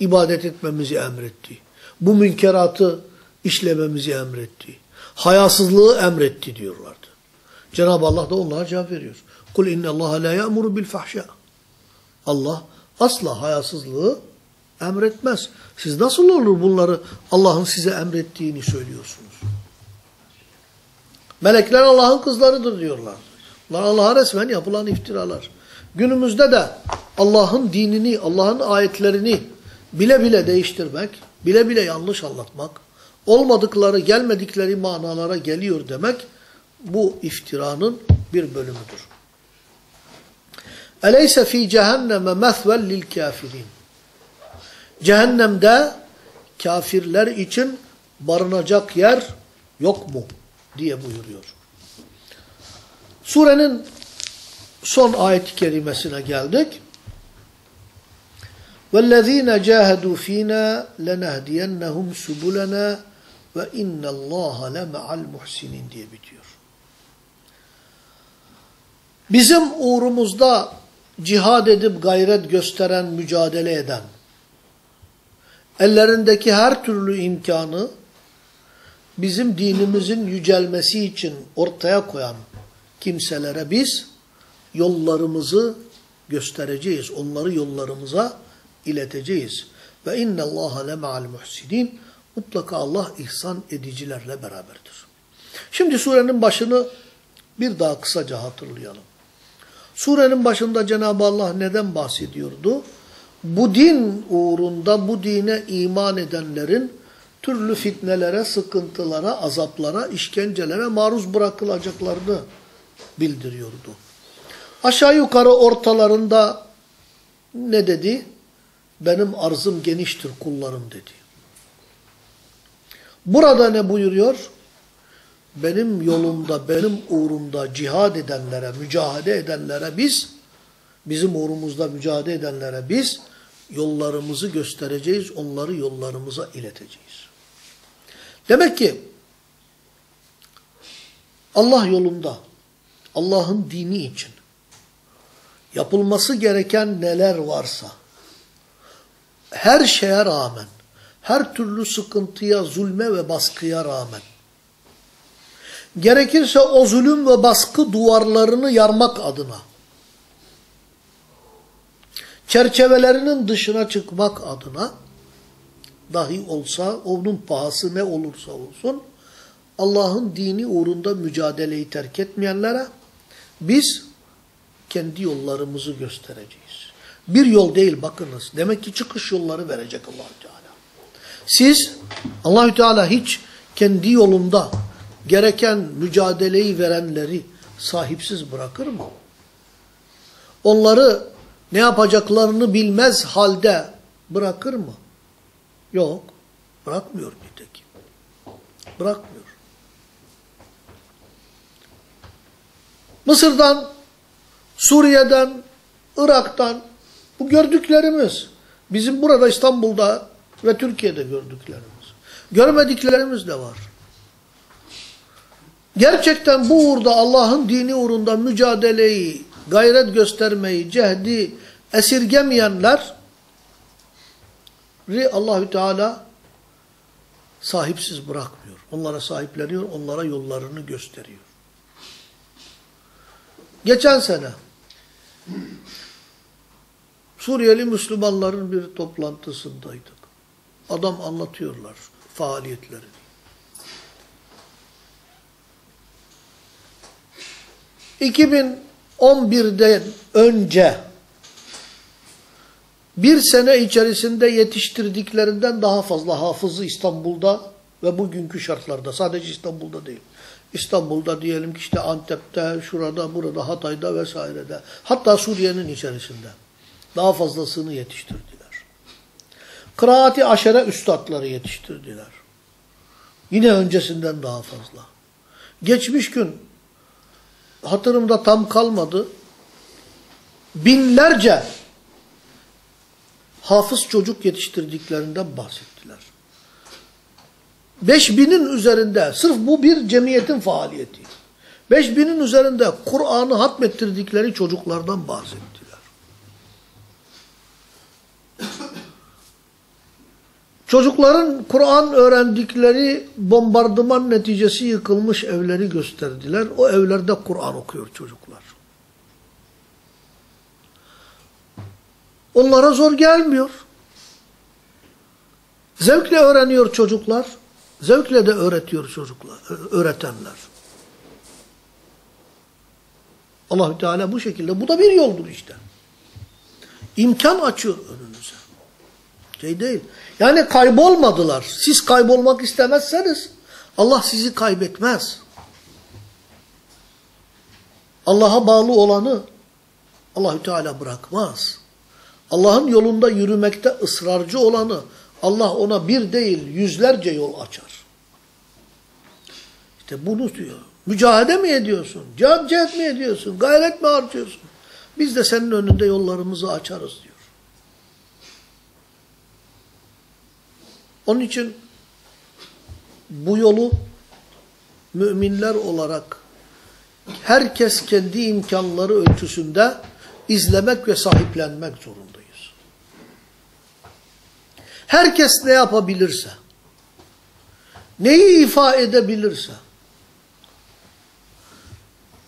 ibadet etmemizi emretti. Bu münkeratı işlememizi emretti. Hayasızlığı emretti diyorlardı. Cenab-ı Allah da onlara cevap veriyor. Kul inne Allah la ya'muru bil fahşa. Allah asla hayasızlığı emretmez. Siz nasıl olur bunları Allah'ın size emrettiğini söylüyorsunuz? Melekler Allah'ın kızlarıdır diyorlar. Bunlar Allah'a resmen yapılan iftiralar. Günümüzde de Allah'ın dinini, Allah'ın ayetlerini bile bile değiştirmek, bile bile yanlış anlatmak, olmadıkları, gelmedikleri manalara geliyor demek bu iftiranın bir bölümüdür. Eleyse fi cehenneme methvel lil kafirin. Cehennemde kafirler için barınacak yer yok mu diye buyuruyor. Surenin son ayet-i kerimesine geldik. وَالَّذ۪ينَ جَاهَدُوا ف۪ينَا لَنَهْدِيَنَّهُمْ سُبُلَنَا وَاِنَّ اللّٰهَ لَمَعَ الْمُحْسِنِينَ diye bitiyor. Bizim uğrumuzda cihad edip gayret gösteren, mücadele eden, ellerindeki her türlü imkanı bizim dinimizin yücelmesi için ortaya koyan kimselere biz yollarımızı göstereceğiz. Onları yollarımıza ileteceğiz. Ve inne Allaha lema'al muhsinin. Mutlaka Allah ihsan edicilerle beraberdir. Şimdi surenin başını bir daha kısaca hatırlayalım. Surenin başında Cenab-ı Allah neden bahsediyordu? Bu din uğrunda bu dine iman edenlerin türlü fitnelere, sıkıntılara, azaplara, işkencelere maruz bırakılacaklarını bildiriyordu. Aşağı yukarı ortalarında ne dedi? Benim arzım geniştir kullarım dedi. Burada ne buyuruyor? Benim yolumda, benim uğrumda cihad edenlere, mücadele edenlere biz, bizim uğrumuzda mücadele edenlere biz yollarımızı göstereceğiz, onları yollarımıza ileteceğiz. Demek ki Allah yolunda, Allah'ın dini için yapılması gereken neler varsa, her şeye rağmen, her türlü sıkıntıya, zulme ve baskıya rağmen, gerekirse o zulüm ve baskı duvarlarını yarmak adına, çerçevelerinin dışına çıkmak adına, dahi olsa, onun pahası ne olursa olsun, Allah'ın dini uğrunda mücadeleyi terk etmeyenlere, biz kendi yollarımızı göstereceğiz. Bir yol değil bakınız. Demek ki çıkış yolları verecek allah Teala. Siz Allahü Teala hiç kendi yolunda gereken mücadeleyi verenleri sahipsiz bırakır mı? Onları ne yapacaklarını bilmez halde bırakır mı? Yok. Bırakmıyor nitekim. Bırakmıyor. Mısır'dan, Suriye'den, Irak'tan bu gördüklerimiz bizim burada İstanbul'da ve Türkiye'de gördüklerimiz. Görmediklerimiz de var. Gerçekten bu uğurda Allah'ın dini uğrunda mücadeleyi, gayret göstermeyi, cehdi esirgemeyenler Allahü Teala sahipsiz bırakmıyor. Onlara sahipleniyor, onlara yollarını gösteriyor. Geçen sene Suriyeli Müslümanların bir toplantısındaydık. Adam anlatıyorlar faaliyetlerini. ...2011'den önce... ...bir sene içerisinde yetiştirdiklerinden daha fazla hafızı İstanbul'da... ...ve bugünkü şartlarda sadece İstanbul'da değil... İstanbul'da diyelim ki işte Antep'te, şurada, burada, Hatay'da vesairede. Hatta Suriye'nin içerisinde. Daha fazlasını yetiştirdiler. Kıraati aşere üstadları yetiştirdiler. Yine öncesinden daha fazla. Geçmiş gün hatırımda tam kalmadı. Binlerce hafız çocuk yetiştirdiklerinden bahsettiler. 5000'in üzerinde, sırf bu bir cemiyetin faaliyeti. 5000'in üzerinde Kur'an'ı hatmettirdikleri çocuklardan bahsettiler. Çocukların Kur'an öğrendikleri bombardıman neticesi yıkılmış evleri gösterdiler. O evlerde Kur'an okuyor çocuklar. Onlara zor gelmiyor. Zevkle öğreniyor çocuklar. Zevkle de öğretiyor çocuklar, öğretenler. Allahü Teala bu şekilde. Bu da bir yoldur işte. İmkan açıyor önünüze. Şey değil. Yani kaybolmadılar. Siz kaybolmak istemezseniz Allah sizi kaybetmez. Allah'a bağlı olanı Allahü Teala bırakmaz. Allah'ın yolunda yürümekte ısrarcı olanı Allah ona bir değil yüzlerce yol açar. İşte bunu diyor. Mücadele mi ediyorsun? Cihad mi ediyorsun? Gayret mi harcıyorsun? Biz de senin önünde yollarımızı açarız diyor. Onun için bu yolu müminler olarak herkes kendi imkanları ölçüsünde izlemek ve sahiplenmek zorundayız. Herkes ne yapabilirse, neyi ifa edebilirse,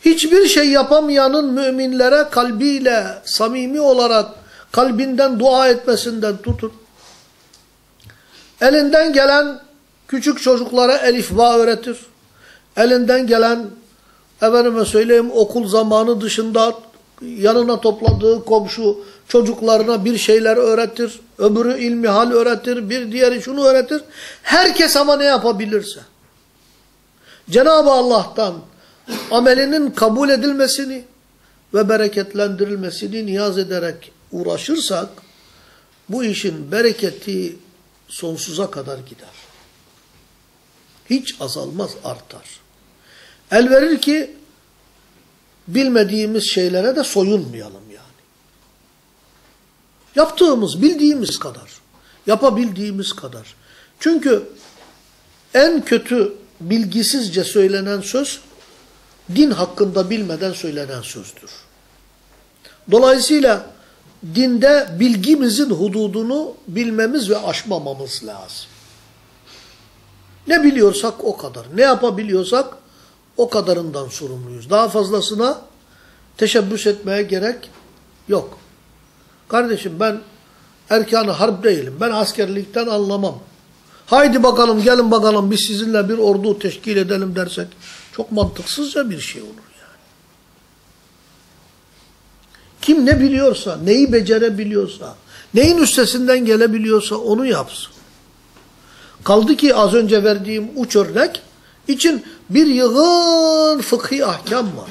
hiçbir şey yapamayanın müminlere kalbiyle, samimi olarak kalbinden dua etmesinden tutun. Elinden gelen küçük çocuklara elif ba öğretir. Elinden gelen efendime söyleyeyim okul zamanı dışında yanına topladığı komşu çocuklarına bir şeyler öğretir. Öbürü ilmihal öğretir. Bir diğeri şunu öğretir. Herkes ama ne yapabilirse. Cenab-ı Allah'tan amelinin kabul edilmesini ve bereketlendirilmesini niyaz ederek uğraşırsak bu işin bereketi sonsuza kadar gider. Hiç azalmaz artar. El verir ki bilmediğimiz şeylere de soyunmayalım. Yaptığımız, bildiğimiz kadar, yapabildiğimiz kadar. Çünkü en kötü bilgisizce söylenen söz, din hakkında bilmeden söylenen sözdür. Dolayısıyla dinde bilgimizin hududunu bilmemiz ve aşmamamız lazım. Ne biliyorsak o kadar. Ne yapabiliyorsak o kadarından sorumluyuz. Daha fazlasına teşebbüs etmeye gerek yok. Kardeşim ben erkanı harp değilim. Ben askerlikten anlamam. Haydi bakalım gelin bakalım biz sizinle bir ordu teşkil edelim dersek çok mantıksızca bir şey olur yani. Kim ne biliyorsa, neyi becerebiliyorsa, neyin üstesinden gelebiliyorsa onu yapsın. Kaldı ki az önce verdiğim uç örnek için bir yığın fıkhi ahkam var.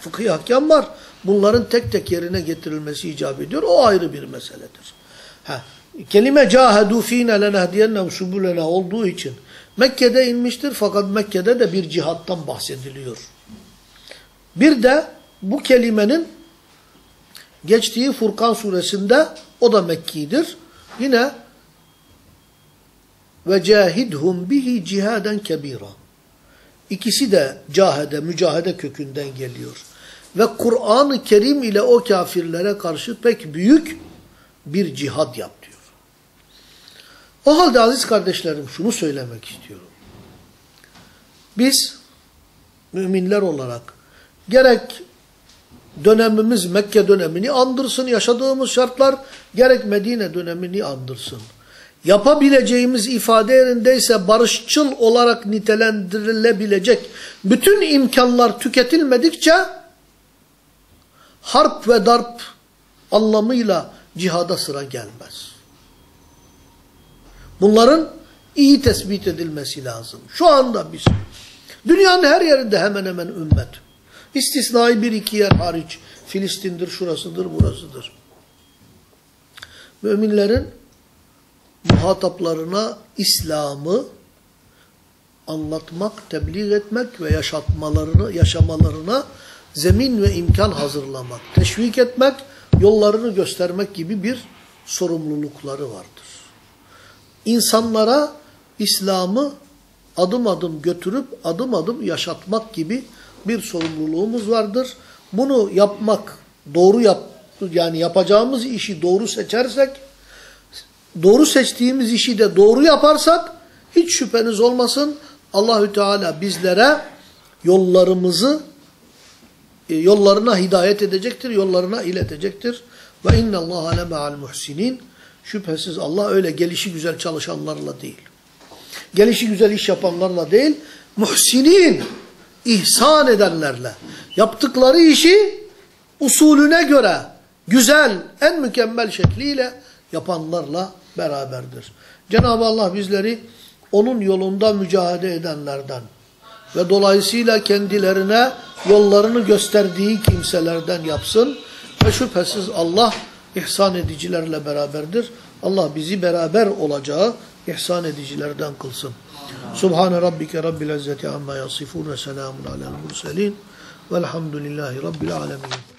Fıkhi ahkam var. Bunların tek tek yerine getirilmesi icap ediyor. O ayrı bir meseledir. Ha, kelime cahedu fîne lenehdiyennem subulena olduğu için Mekke'de inmiştir fakat Mekke'de de bir cihattan bahsediliyor. Bir de bu kelimenin geçtiği Furkan suresinde o da Mekki'dir. Yine ve cahidhum bihi cihaden kebira. İkisi de cahede, mücahede kökünden geliyor. Ve Kur'an-ı Kerim ile o kafirlere karşı pek büyük bir cihad yap diyor. O halde aziz kardeşlerim şunu söylemek istiyorum. Biz müminler olarak gerek dönemimiz Mekke dönemini andırsın, yaşadığımız şartlar gerek Medine dönemini andırsın yapabileceğimiz ifade yerindeyse barışçıl olarak nitelendirilebilecek bütün imkanlar tüketilmedikçe harp ve darp anlamıyla cihada sıra gelmez. Bunların iyi tespit edilmesi lazım. Şu anda biz dünyanın her yerinde hemen hemen ümmet. İstisnai bir iki yer hariç Filistin'dir, şurasıdır, burasıdır. Müminlerin muhataplarına İslam'ı anlatmak, tebliğ etmek ve yaşatmalarını, yaşamalarına zemin ve imkan hazırlamak, teşvik etmek, yollarını göstermek gibi bir sorumlulukları vardır. İnsanlara İslam'ı adım adım götürüp adım adım yaşatmak gibi bir sorumluluğumuz vardır. Bunu yapmak, doğru yap yani yapacağımız işi doğru seçersek, doğru seçtiğimiz işi de doğru yaparsak hiç şüpheniz olmasın Allahü Teala bizlere yollarımızı yollarına hidayet edecektir, yollarına iletecektir. Ve inna Allah ale ma'al muhsinin. Şüphesiz Allah öyle gelişi güzel çalışanlarla değil. Gelişi güzel iş yapanlarla değil, muhsinin, ihsan edenlerle. Yaptıkları işi usulüne göre güzel, en mükemmel şekliyle yapanlarla beraberdir. Cenab-ı Allah bizleri onun yolunda mücadele edenlerden ve dolayısıyla kendilerine yollarını gösterdiği kimselerden yapsın. Ve şüphesiz Allah ihsan edicilerle beraberdir. Allah bizi beraber olacağı ihsan edicilerden kılsın. Subhane rabbike rabbil izzeti amma yasifun ve selamun alel murselin velhamdülillahi rabbil alemin.